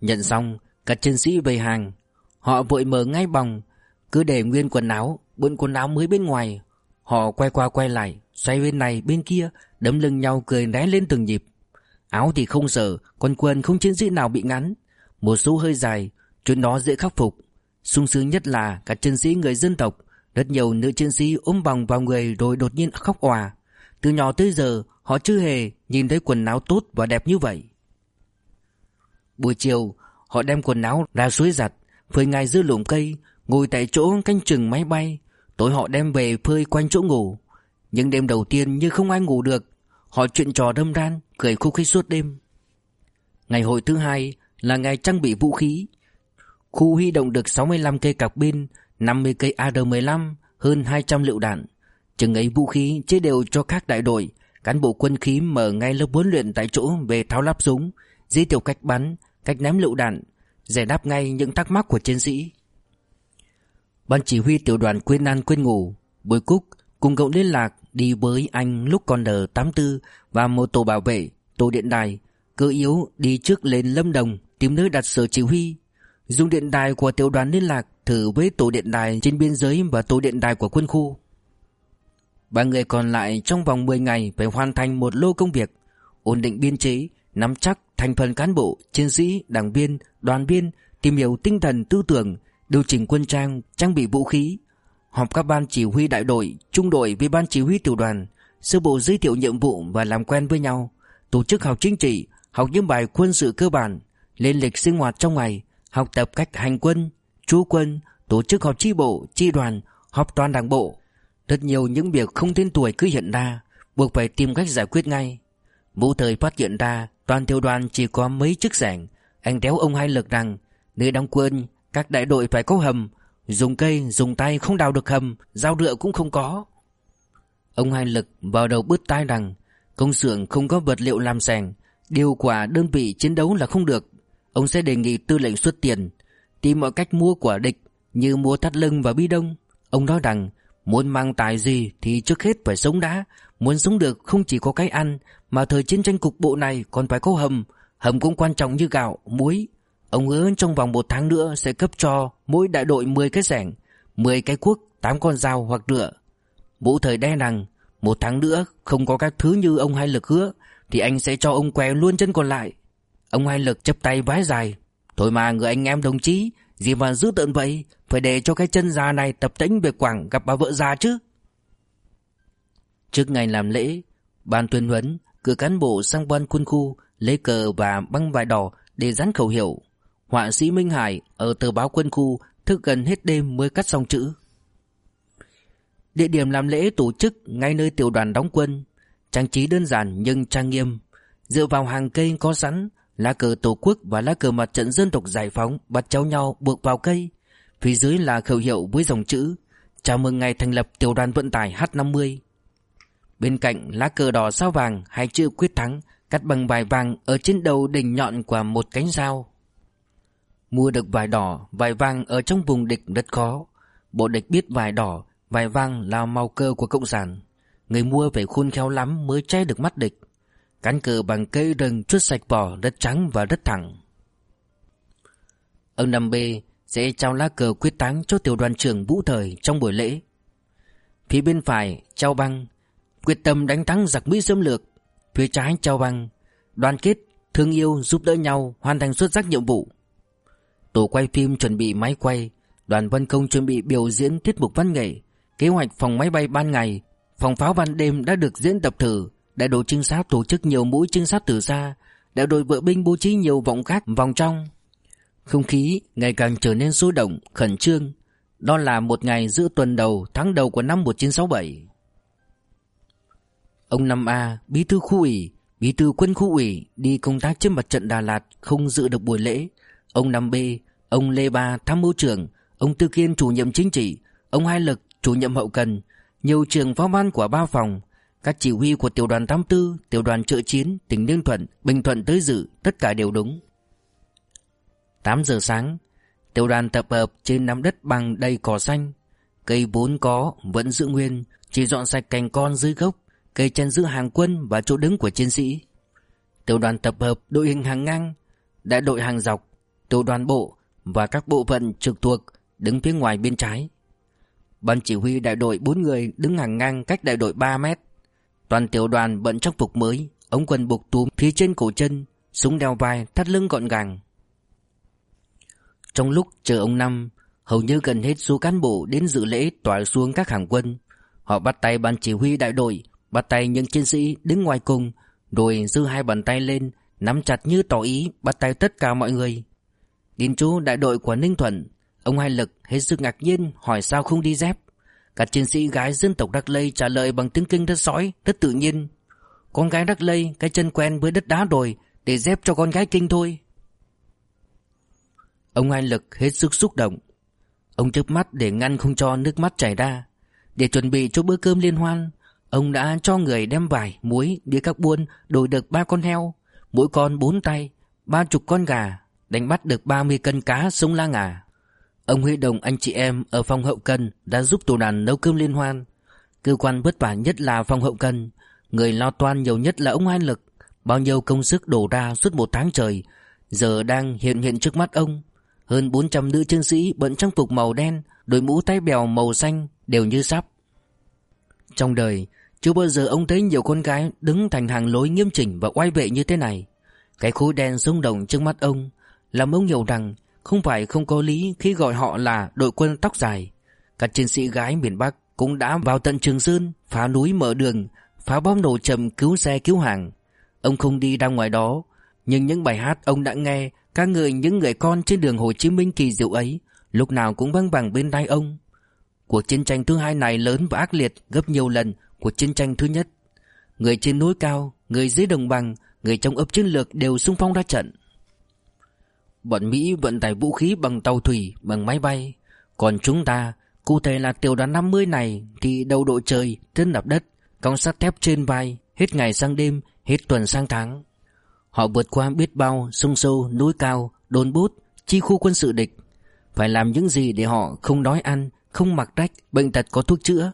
Nhận xong, các chiến sĩ về hàng, họ vội mở ngay bòng, cứ để nguyên quần áo, bận quần áo mới bên ngoài. Họ quay qua quay lại, xoay bên này bên kia, đấm lưng nhau cười né lên từng nhịp. Áo thì không sợ, còn quần không chiến sĩ nào bị ngắn. Một số hơi dài, chuyện đó dễ khắc phục sung sướng nhất là các chiến sĩ người dân tộc Rất nhiều nữ chiến sĩ ôm vòng vào người rồi đột nhiên khóc òa từ nhỏ tới giờ họ chưa hề nhìn thấy quần áo tốt và đẹp như vậy. Buổi chiều họ đem quần áo ra suối giặt Phơi ngay giữa lùm cây Ngồi tại chỗ canh chừng máy bay. Tối họ đem về phơi quanh chỗ ngủ. Nhưng đêm đầu tiên như không ai ngủ được Họ chuyện trò đâm ran Cười khúc khích suốt đêm. Ngày hội thứ hai là ngày trang bị vũ khí. Khu huy động được 65 cây cạc pin, 50 cây AR-15, hơn 200 lựu đạn. Chừng ấy vũ khí chế đều cho các đại đội, cán bộ quân khí mở ngay lớp huấn luyện tại chỗ về tháo lắp súng, giới thiệu cách bắn, cách ném lựu đạn, giải đáp ngay những thắc mắc của chiến sĩ. Ban chỉ huy tiểu đoàn quên ăn quên ngủ, Bùi Cúc cùng cậu liên lạc đi với anh lúc còn đờ 84 và một tổ bảo vệ, tổ điện đài, cơ yếu đi trước lên Lâm Đồng tìm nơi đặt sở chỉ huy Dùng điện đài của tiểu đoàn liên lạc thử với tổ điện đài trên biên giới và tổ điện đài của quân khu. Ba người còn lại trong vòng 10 ngày phải hoàn thành một lô công việc, ổn định biên chế, nắm chắc thành phần cán bộ, chiến sĩ, đảng viên, đoàn viên, tìm hiểu tinh thần tư tưởng, điều chỉnh quân trang, trang bị vũ khí, họp các ban chỉ huy đại đội, trung đội với ban chỉ huy tiểu đoàn, sơ bộ giới thiệu nhiệm vụ và làm quen với nhau, tổ chức học chính trị, học những bài quân sự cơ bản, lên lịch sinh hoạt trong ngày, học tập cách hành quân, trú quân, tổ chức họp chi bộ, chi đoàn, họp toàn đảng bộ. Rất nhiều những việc không tên tuổi cứ hiện ra, buộc phải tìm cách giải quyết ngay. Vũ thời phát hiện ra toàn tiểu đoàn chỉ có mấy chức rảnh, anh đéo ông hai lực rằng nơi đóng quân các đại đội phải có hầm, dùng cây, dùng tay không đào được hầm, dao rựa cũng không có. Ông hai lực vào đầu bứt tai rằng công xưởng không có vật liệu làm sành, điều quả đơn vị chiến đấu là không được. Ông sẽ đề nghị tư lệnh xuất tiền Tìm mọi cách mua quả địch Như mua thắt lưng và bi đông Ông nói rằng Muốn mang tài gì thì trước hết phải sống đã. Muốn sống được không chỉ có cái ăn Mà thời chiến tranh cục bộ này còn phải có hầm. Hầm cũng quan trọng như gạo, muối. Ông hứa trong vòng một tháng nữa sẽ cấp cho mỗi đại đội 10 cái sẻng 10 cái cuốc, 8 con dao hoặc rựa Mũ thời đe rằng Một tháng nữa không có các thứ như ông hai lực hứa Thì anh sẽ cho ông què luôn chân còn lại. Ông hai lực chấp tay vái dài Thôi mà người anh em đồng chí gì mà dữ tợn vậy Phải để cho cái chân già này tập tĩnh về Quảng gặp bà vợ già chứ Trước ngày làm lễ Ban tuyên huấn cử cán bộ sang ban quân khu lấy cờ và băng vải đỏ để dán khẩu hiệu. Họa sĩ Minh Hải ở tờ báo quân khu thức gần hết đêm mới cắt xong chữ. Địa điểm làm lễ tổ chức ngay nơi tiểu đoàn đóng quân, trang trí đơn giản nhưng trang nghiêm, dựa vào hàng cây có sẵn, lá cờ tổ quốc và lá cờ mặt trận dân tộc giải phóng bắt chéo nhau buộc vào cây. Phía dưới là khẩu hiệu với dòng chữ Chào mừng ngày thành lập tiểu đoàn vận tải H50. Bên cạnh lá cờ đỏ sao vàng hai chữ quyết thắng cắt bằng vải vàng ở trên đầu đỉnh nhọn của một cánh dao. Mua được vải đỏ, vải vàng ở trong vùng địch rất khó. Bộ địch biết vải đỏ, vải vàng là màu cơ của Cộng sản. Người mua phải khôn khéo lắm mới che được mắt địch. Cán cờ bằng cây rừng chút sạch bỏ đất trắng và đất thẳng. Ông Năm B sẽ trao lá cờ quyết táng cho tiểu đoàn trưởng Vũ Thời trong buổi lễ. Phía bên phải, trao băng, quyết tâm đánh thắng giặc Mỹ xâm lược. Phía trái trao băng, đoàn kết, thương yêu giúp đỡ nhau hoàn thành xuất sắc nhiệm vụ. Tổ quay phim chuẩn bị máy quay, đoàn văn công chuẩn bị biểu diễn tiết mục văn nghệ, kế hoạch phòng máy bay ban ngày, phòng pháo ban đêm đã được diễn tập thử, đại đội trinh sát tổ chức nhiều mũi trinh sát từ xa, đại đội vợ binh bố trí nhiều vọng khác vòng trong. Không khí ngày càng trở nên sôi động, khẩn trương. Đó là một ngày giữa tuần đầu, tháng đầu của năm 1967. Ông Năm A, bí thư khu ủy, bí thư quân khu ủy đi công tác trên mặt trận Đà Lạt không dự được buổi lễ. Ông Năm B, ông Lê Ba tham mưu trưởng, ông Tư Kiên chủ nhiệm chính trị, ông Hai Lực chủ nhiệm hậu cần, nhiều trường phó ban của ba phòng, các chỉ huy của tiểu đoàn 84, tiểu đoàn trợ chiến, tỉnh Ninh Thuận, Bình Thuận tới dự, tất cả đều đúng. 8 giờ sáng, tiểu đoàn tập hợp trên nắm đất bằng đầy cỏ xanh. Cây vốn có, vẫn giữ nguyên, chỉ dọn sạch cành con dưới gốc, cây chân giữ hàng quân và chỗ đứng của chiến sĩ. Tiểu đoàn tập hợp đội hình hàng ngang, đại đội hàng dọc, tiểu đoàn bộ và các bộ phận trực thuộc đứng phía ngoài bên trái. Ban chỉ huy đại đội 4 người đứng hàng ngang cách đại đội 3 mét. Toàn tiểu đoàn bận trang phục mới, ống quần buộc túm phía trên cổ chân, súng đeo vai, thắt lưng gọn gàng. Trong lúc chờ ông Năm, hầu như gần hết số cán bộ đến dự lễ tỏa xuống các hàng quân. Họ bắt tay ban chỉ huy đại đội, bắt tay những chiến sĩ đứng ngoài cùng, rồi giơ hai bàn tay lên, nắm chặt như tỏ ý bắt tay tất cả mọi người. Đến chú đại đội của Ninh Thuận, ông Hai Lực hết sức ngạc nhiên hỏi sao không đi dép. Các chiến sĩ gái dân tộc Đắc Lây trả lời bằng tiếng kinh rất sói, rất tự nhiên. Con gái Đắc Lây cái chân quen với đất đá rồi, để dép cho con gái kinh thôi. Ông Hai Lực hết sức xúc động. Ông chớp mắt để ngăn không cho nước mắt chảy ra. Để chuẩn bị cho bữa cơm liên hoan, ông đã cho người đem vải, muối đĩa các buôn đổi được ba con heo, mỗi con bốn tay, ba chục con gà, đánh bắt được ba mươi cân cá sông la ngà. Ông huy động anh chị em ở phòng hậu cần đã giúp tổ đàn nấu cơm liên hoan. Cơ quan vất vả nhất là phòng hậu cần, người lo toan nhiều nhất là ông Hai Lực. Bao nhiêu công sức đổ ra suốt một tháng trời, giờ đang hiện hiện trước mắt ông. Hơn 400 nữ chiến sĩ bận trang phục màu đen, đội mũ tay bèo màu xanh đều như sắp. Trong đời, chưa bao giờ ông thấy nhiều con gái đứng thành hàng lối nghiêm chỉnh và oai vệ như thế này. Cái khối đen sống động trước mắt ông, làm ông hiểu rằng không phải không có lý khi gọi họ là đội quân tóc dài. Các chiến sĩ gái miền Bắc cũng đã vào tận Trường Sơn, phá núi mở đường, phá bom nổ chậm cứu xe cứu hàng. Ông không đi ra ngoài đó, nhưng những bài hát ông đã nghe các người những người con trên đường Hồ Chí Minh kỳ diệu ấy lúc nào cũng văng vẳng bên tai ông. Cuộc chiến tranh thứ hai này lớn và ác liệt gấp nhiều lần cuộc chiến tranh thứ nhất. Người trên núi cao, người dưới đồng bằng, người trong ấp chiến lược đều xung phong ra trận. Bọn Mỹ vận tải vũ khí bằng tàu thủy, bằng máy bay. Còn chúng ta, cụ thể là tiểu đoàn 50 này thì đầu đội trời, trên đạp đất, cong sắt thép trên vai, hết ngày sang đêm, hết tuần sang tháng. Họ vượt qua biết bao sông sâu, núi cao, đồn bút, chi khu quân sự địch. Phải làm những gì để họ không đói ăn, không mặc rách, bệnh tật có thuốc chữa.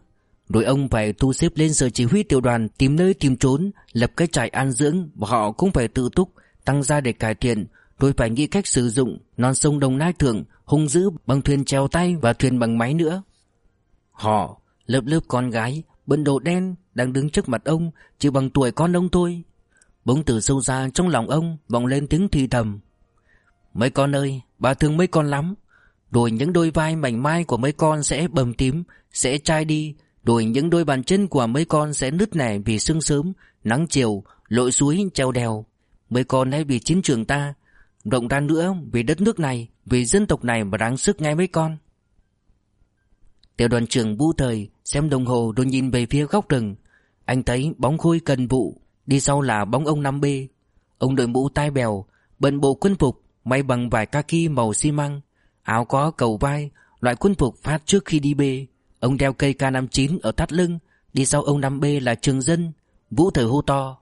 Đội ông phải thu xếp lên sở chỉ huy tiểu đoàn tìm nơi tìm trốn, lập cái trại an dưỡng và họ cũng phải tự túc, tăng ra để cải thiện, tôi phải nghĩ cách sử dụng non sông Đồng Nai Thượng hung dữ bằng thuyền treo tay và thuyền bằng máy nữa. Họ, lớp lớp con gái, bận đồ đen đang đứng trước mặt ông, chỉ bằng tuổi con ông thôi. Bỗng từ sâu ra trong lòng ông vọng lên tiếng thì thầm. Mấy con ơi, bà thương mấy con lắm. Rồi những đôi vai mảnh mai của mấy con sẽ bầm tím, sẽ chai đi, rồi những đôi bàn chân của mấy con sẽ nứt nẻ vì sương sớm, nắng chiều, lội suối, treo đèo. Mấy con hãy vì chiến trường ta, rộng ra nữa vì đất nước này, vì dân tộc này mà đáng sức ngay mấy con. Tiểu đoàn trưởng Vũ Thời xem đồng hồ rồi nhìn về phía góc rừng. Anh thấy bóng khôi cần vụ, đi sau là bóng ông năm b Ông đội mũ tai bèo, bận bộ quân phục, may bằng vải kaki màu xi măng, áo có cầu vai, loại quân phục phát trước khi đi bê. Ông đeo cây K59 ở thắt lưng, đi sau ông 5B là trường dân, Vũ Thời hô to.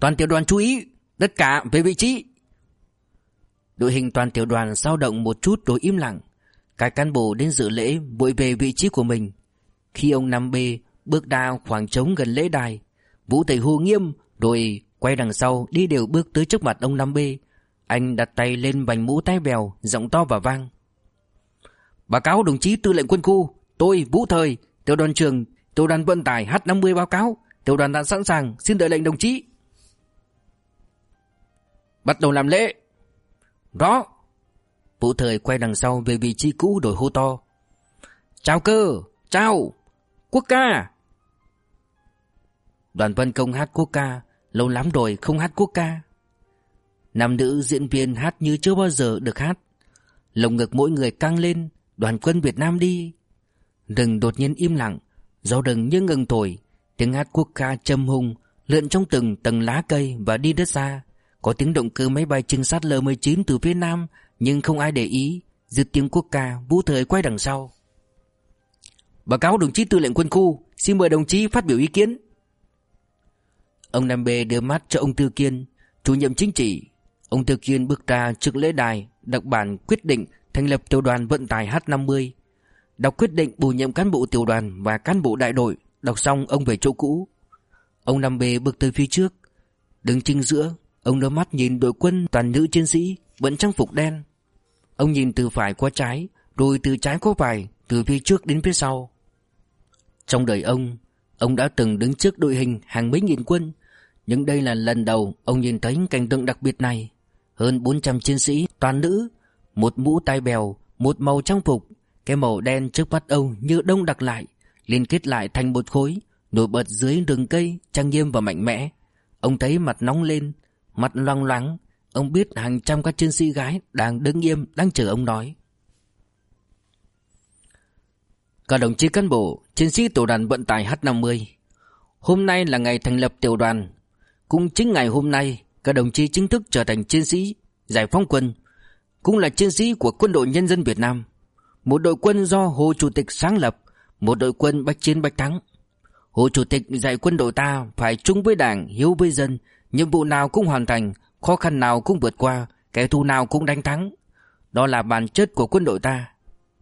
Toàn tiểu đoàn chú ý, tất cả về vị trí. Đội hình toàn tiểu đoàn sao động một chút rồi im lặng. Các cán bộ đến dự lễ vội về vị trí của mình. Khi ông 5B bước ra khoảng trống gần lễ đài, Vũ Tây hô nghiêm rồi quay đằng sau đi đều bước tới trước mặt ông 5B. Anh đặt tay lên vành mũ tay bèo, giọng to và vang. Báo cáo đồng chí tư lệnh quân khu, tôi Vũ Thời, tiểu đoàn trường tiểu đoàn vận tải H50 báo cáo, tiểu đoàn đã sẵn sàng, xin đợi lệnh đồng chí. Bắt đầu làm lễ. Rõ. Vũ Thời quay đằng sau về vị trí cũ đổi hô to. Chào cơ, chào, quốc ca. Đoàn văn Công hát quốc ca, lâu lắm rồi không hát quốc ca. Nam nữ diễn viên hát như chưa bao giờ được hát. Lồng ngực mỗi người căng lên, đoàn quân Việt Nam đi. Rừng đột nhiên im lặng, gió rừng như ngừng thổi, tiếng hát quốc ca châm hùng lượn trong từng tầng lá cây và đi rất xa. Có tiếng động cơ máy bay trinh sát L-19 từ phía nam nhưng không ai để ý. Dứt tiếng quốc ca, Vũ Thời quay đằng sau. Báo cáo đồng chí tư lệnh quân khu, xin mời đồng chí phát biểu ý kiến. Ông Nam Bê đưa mắt cho ông Tư Kiên, chủ nhiệm chính trị. Ông Tư Kiên bước ra trước lễ đài, đặc bản quyết định thành lập tiểu đoàn vận tải H50. Đọc quyết định bổ nhiệm cán bộ tiểu đoàn và cán bộ đại đội, đọc xong ông về chỗ cũ. Ông Nam Bê bước tới phía trước, đứng chính giữa, ông đưa mắt nhìn đội quân toàn nữ chiến sĩ vẫn trang phục đen. Ông nhìn từ phải qua trái, rồi từ trái qua phải, từ phía trước đến phía sau. Trong đời ông, ông đã từng đứng trước đội hình hàng mấy nghìn quân, nhưng đây là lần đầu ông nhìn thấy cảnh tượng đặc biệt này. Hơn 400 chiến sĩ, toàn nữ, một mũ tai bèo, một màu trang phục, cái màu đen trước mắt ông như đông đặc lại, liên kết lại thành một khối, nổi bật dưới rừng cây, trang nghiêm và mạnh mẽ. Ông thấy mặt nóng lên, mặt loang loáng, ông biết hàng trăm các chiến sĩ gái đang đứng im, đang chờ ông nói. Các đồng chí cán bộ, chiến sĩ tiểu đoàn vận tải H50. Hôm nay là ngày thành lập tiểu đoàn. Cũng chính ngày hôm nay, các đồng chí chính thức trở thành chiến sĩ, giải phóng quân, cũng là chiến sĩ của quân đội nhân dân Việt Nam. Một đội quân do Hồ Chủ tịch sáng lập, một đội quân bách chiến bách thắng. Hồ Chủ tịch dạy quân đội ta phải chung với đảng, hiếu với dân, nhiệm vụ nào cũng hoàn thành, khó khăn nào cũng vượt qua, kẻ thù nào cũng đánh thắng. Đó là bản chất của quân đội ta.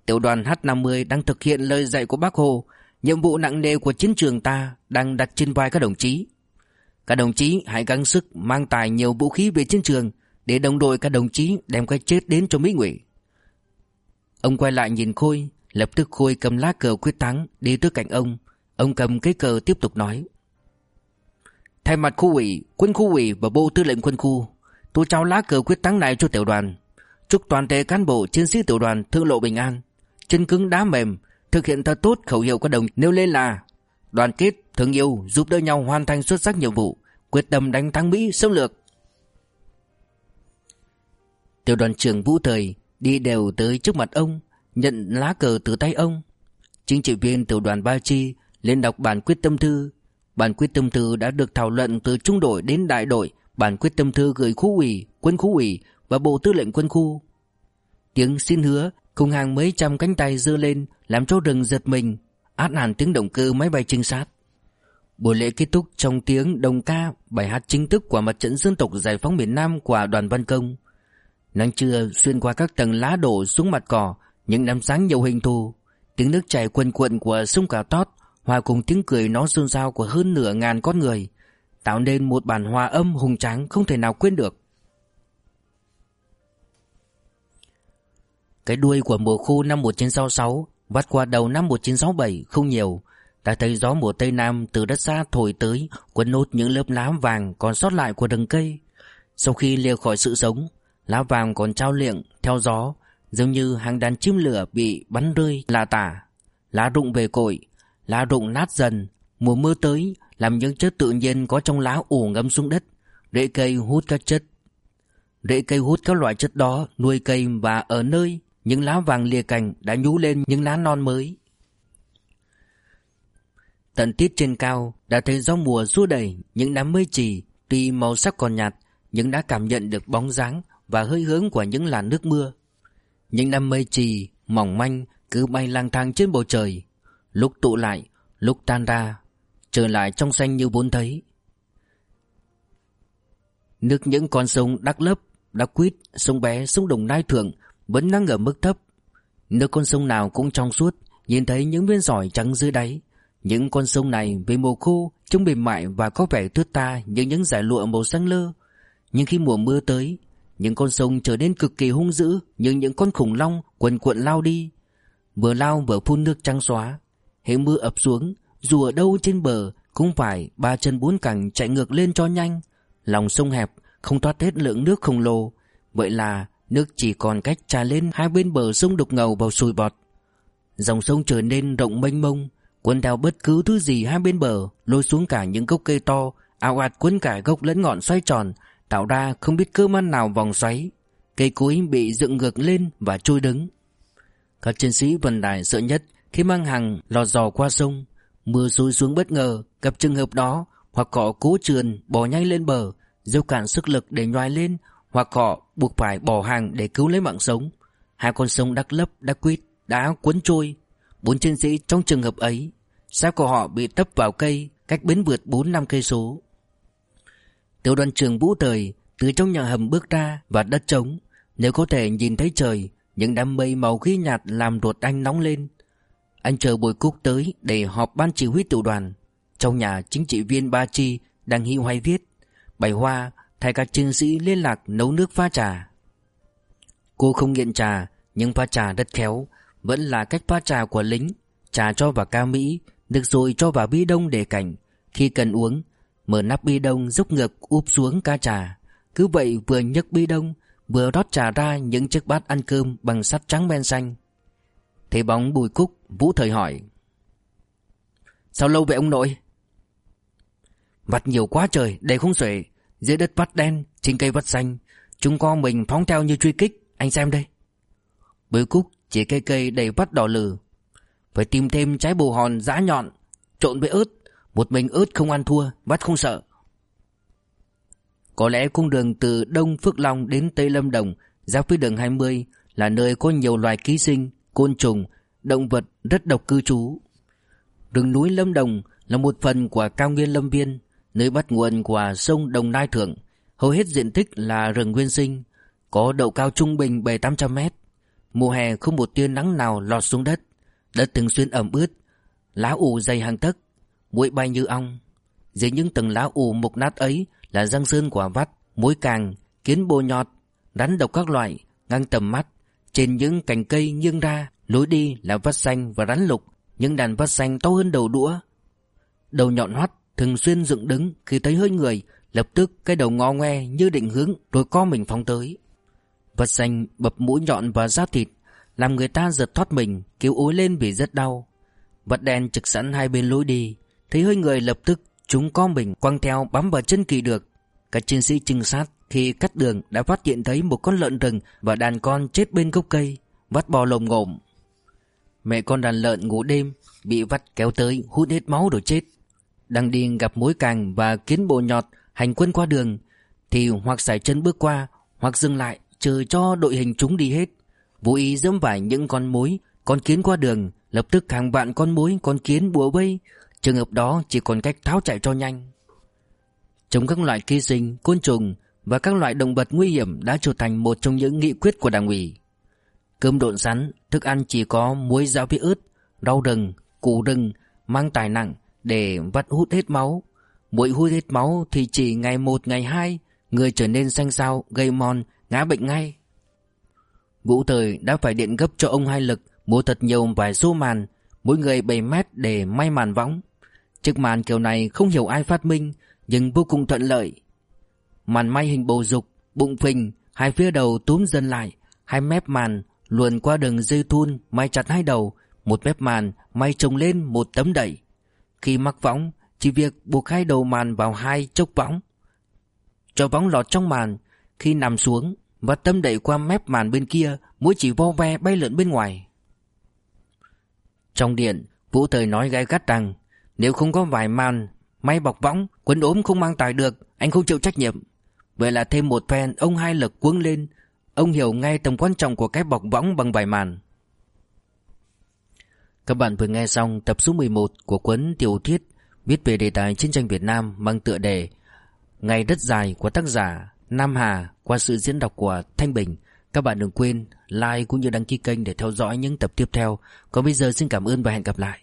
Tiểu đoàn H50 đang thực hiện lời dạy của bác Hồ, nhiệm vụ nặng nề của chiến trường ta đang đặt trên vai các đồng chí. Các đồng chí hãy gắng sức mang tài nhiều vũ khí về chiến trường để đồng đội các đồng chí đem cái chết đến cho Mỹ Ngụy. Ông quay lại nhìn Khôi, lập tức Khôi cầm lá cờ quyết thắng đi tới cạnh ông. Ông cầm cái cờ tiếp tục nói. Thay mặt khu ủy, quân khu ủy và bộ tư lệnh quân khu, tôi trao lá cờ quyết thắng này cho tiểu đoàn. Chúc toàn thể cán bộ chiến sĩ tiểu đoàn thương lộ bình an, chân cứng đá mềm, thực hiện thật tốt khẩu hiệu các đồng nêu lên là đoàn kết, thương yêu, giúp đỡ nhau hoàn thành xuất sắc nhiệm vụ, quyết tâm đánh thắng Mỹ xâm lược. Tiểu đoàn trưởng Vũ Thời đi đều tới trước mặt ông, nhận lá cờ từ tay ông. Chính trị viên tiểu đoàn Ba Chi lên đọc bản quyết tâm thư. Bản quyết tâm thư đã được thảo luận từ trung đội đến đại đội, bản quyết tâm thư gửi khu ủy, quân khu ủy và bộ tư lệnh quân khu. Tiếng xin hứa cùng hàng mấy trăm cánh tay dơ lên làm cho rừng giật mình, át hẳn tiếng động cơ máy bay trinh sát. Buổi lễ kết thúc trong tiếng đồng ca bài hát chính thức của mặt trận dân tộc giải phóng miền Nam của đoàn Văn Công. Nắng trưa xuyên qua các tầng lá đổ xuống mặt cỏ Những đám sáng nhiều hình thù Tiếng nước chảy quần quận của sông Cà Tót Hòa cùng tiếng cười nó xôn xao của hơn nửa ngàn con người, Tạo nên một bản hòa âm hùng tráng không thể nào quên được. Cái đuôi của mùa khô năm 1966 Vắt qua đầu năm 1967 không nhiều Ta thấy gió mùa Tây Nam từ đất xa thổi tới, Quấn nốt những lớp lá vàng còn sót lại của rừng cây. Sau khi lìa khỏi sự sống, Lá vàng còn trao liệng theo gió, Giống như hàng đàn chim lửa bị bắn rơi là tả. Lá rụng về cội Lá rụng nát dần, Mùa mưa tới, Làm những chất tự nhiên có trong lá ủ ngấm xuống đất, Rễ cây hút các chất. Rễ cây hút các loại chất đó, Nuôi cây và ở nơi Những lá vàng lìa cành đã nhú lên những lá non mới. Tận tiết trên cao, Đã thấy gió mùa xua đầy Những đám mây trì Tuy màu sắc còn nhạt, Nhưng đã cảm nhận được bóng dáng Và hơi hướng của những làn nước mưa. Những đám mây trì mỏng manh, cứ bay lang thang trên bầu trời Lúc tụ lại, Lúc tan ra, Trở lại trong xanh như vốn thấy. Nước những con sông đắc Lấp, đắc Quýt, Sông Bé, Sông Đồng Nai Thượng Vẫn đang ở mức thấp. Nước con sông nào cũng trong suốt, Nhìn thấy những viên sỏi trắng dưới đáy. Những con sông này về mùa khô, Trông mềm mại và có vẻ thướt ta Như những giải lụa màu xanh lơ. Nhưng khi mùa mưa tới, những con sông trở nên cực kỳ hung dữ Như những con khủng long quần cuộn lao đi. Vừa lao vừa phun nước trắng xóa. Hệ mưa ập xuống, Dù ở đâu trên bờ, Cũng phải ba chân bốn cẳng chạy ngược lên cho nhanh Lòng sông hẹp, Không thoát hết lượng nước khổng lồ Vậy là nước chỉ còn cách trà lên Hai bên bờ sông đục ngầu vào sùi bọt Dòng sông trở nên rộng mênh mông, Cuốn theo bất cứ thứ gì hai bên bờ, Lôi xuống cả những gốc cây to, Ào ạt cuốn cả gốc lẫn ngọn xoay tròn, tạo ra không biết cơ man nào vòng xoáy. Cây cối bị dựng ngược lên và trôi đứng. Các chiến sĩ vận tải sợ nhất khi mang hàng lọt dò qua sông. Mưa xối xuống bất ngờ, gặp trường hợp đó, hoặc họ cố trườn bỏ nhanh lên bờ, dốc cạn sức lực để nhoài lên, hoặc họ buộc phải bỏ hàng để cứu lấy mạng sống. Hai con sông đắc lấp, đắc quýt đã cuốn trôi. Bốn chiến sĩ trong trường hợp ấy, xác của họ bị tấp vào cây, cách bến vượt 4 năm cây số. Tiểu đoàn trưởng Vũ Thời từ trong nhà hầm bước ra và đất trống. Nếu có thể nhìn thấy trời, những đám mây màu ghi nhạt làm ruột anh nóng lên. Anh chờ Bùi Cúc tới để họp ban chỉ huy tiểu đoàn. Trong nhà chính trị viên Ba Chi đang hi hoay viết. Bày hoa thay các chiến sĩ liên lạc nấu nước pha trà. Cô không nghiện trà, nhưng pha trà rất khéo, vẫn là cách pha trà của lính. Trà cho vào ca Mỹ, được rồi cho vào bi đông để cảnh. Khi cần uống, Mở nắp bi đông dốc ngược úp xuống ca trà Cứ vậy vừa nhấc bi đông Vừa rót trà ra những chiếc bát ăn cơm Bằng sắt trắng men xanh Thấy bóng bùi cúc, Vũ thời hỏi, Sao lâu vậy ông nội? Vặt nhiều quá trời Để không xuể, Dưới đất vắt đen, Trên cây vắt xanh. Chúng con mình phóng theo như truy kích, Anh xem đây. Bùi cúc chỉ cây cây đầy vắt đỏ lử. Phải tìm thêm trái bồ hòn giã nhọn, Trộn với ớt. Một mình ớt không ăn thua Bắt không sợ. Có lẽ cung đường từ Đông Phước Long đến Tây Lâm Đồng Giáp với đường 20 Là nơi có nhiều loài ký sinh. Côn trùng Động vật rất độc cư trú. Rừng núi Lâm Đồng là một phần của cao nguyên Lâm Viên Nơi bắt nguồn của sông Đồng Nai Thượng. Hầu hết diện tích là rừng nguyên sinh Có độ cao trung bình 7-800 mét. Mùa hè không một tia nắng nào lọt xuống đất. Đất thường xuyên ẩm ướt Lá ủ dày hàng tấc Muỗi bay như ong. Dưới những tầng lá ù mục nát ấy Là răng sơn quả vắt, muối càng Kiến bồ nhọt, rắn độc các loại Ngang tầm mắt. Trên những cành cây nghiêng ra, Lối đi là vắt xanh và rắn lục. Những đàn vắt xanh to hơn đầu đũa. Đầu nhọn hoắt, Thường xuyên dựng đứng khi thấy hơi người, Lập tức cái đầu ngó ngoe như định hướng Rồi co mình phóng tới. Vắt xanh bập mũi nhọn và da thịt, Làm người ta giật thoát mình, Kêu ối lên vì rất đau. Vật đen trực sẵn hai bên lối đi, Thấy hơi người lập tức Chúng co mình quăng theo bám vào chân kỳ được. Các chiến sĩ trinh sát khi cắt đường Đã phát hiện thấy một con lợn rừng Và đàn con chết bên gốc cây Vắt bò lồm ngộm Mẹ con đàn lợn ngủ đêm Bị vắt kéo tới hút hết máu rồi chết. Đang đi gặp mối càng và kiến bộ nhọt Hành quân qua đường Thì hoặc sải chân bước qua Hoặc dừng lại chờ cho đội hình chúng đi hết. Vô ý dẫm phải những con mối Con kiến qua đường Lập tức hàng vạn con mối con kiến bùa vây. Trường hợp đó chỉ còn cách tháo chạy cho nhanh. Trong các loại ký sinh, côn trùng và các loại động vật nguy hiểm đã trở thành một trong những nghị quyết của đảng ủy. Cơm độn sắn, thức ăn chỉ có muối rau với ớt, rau rừng, củ rừng, mang tài nặng để vắt hút hết máu. Mỗi hút hết máu thì chỉ ngày một ngày hai, người trở nên xanh xao, gây mòn, ngã bệnh ngay. Vũ Thời đã phải điện gấp cho ông Hai Lực mua thật nhiều vài số màn, mỗi người 7 mét để may màn võng. Chiếc màn kiểu này không hiểu ai phát minh, nhưng vô cùng thuận lợi. Màn may hình bầu dục, bụng phình, hai phía đầu túm dần lại, hai mép màn luồn qua đường dây thun may chặt hai đầu, một mép màn may trồng lên một tấm đẩy. Khi mắc võng, chỉ việc buộc hai đầu màn vào hai chốc võng. Cho võng lọt trong màn, khi nằm xuống và tấm đẩy qua mép màn bên kia, mũi chỉ vo ve bay lượn bên ngoài. Trong điện, Vũ Thời nói gai gắt rằng nếu không có vài màn may bọc võng, quấn ốm không mang tài được, anh không chịu trách nhiệm. Vậy là thêm một phen ông hai lực cuống lên, ông hiểu ngay tầm quan trọng của cái bọc võng bằng vải màn. Các bạn vừa nghe xong tập số 11 của cuốn tiểu thuyết viết về đề tài chiến tranh Việt Nam mang tựa đề Ngày đất dài của tác giả Nam Hà qua sự diễn đọc của Thanh Bình. Các bạn đừng quên like cũng như đăng ký kênh để theo dõi những tập tiếp theo. Còn bây giờ xin cảm ơn và hẹn gặp lại.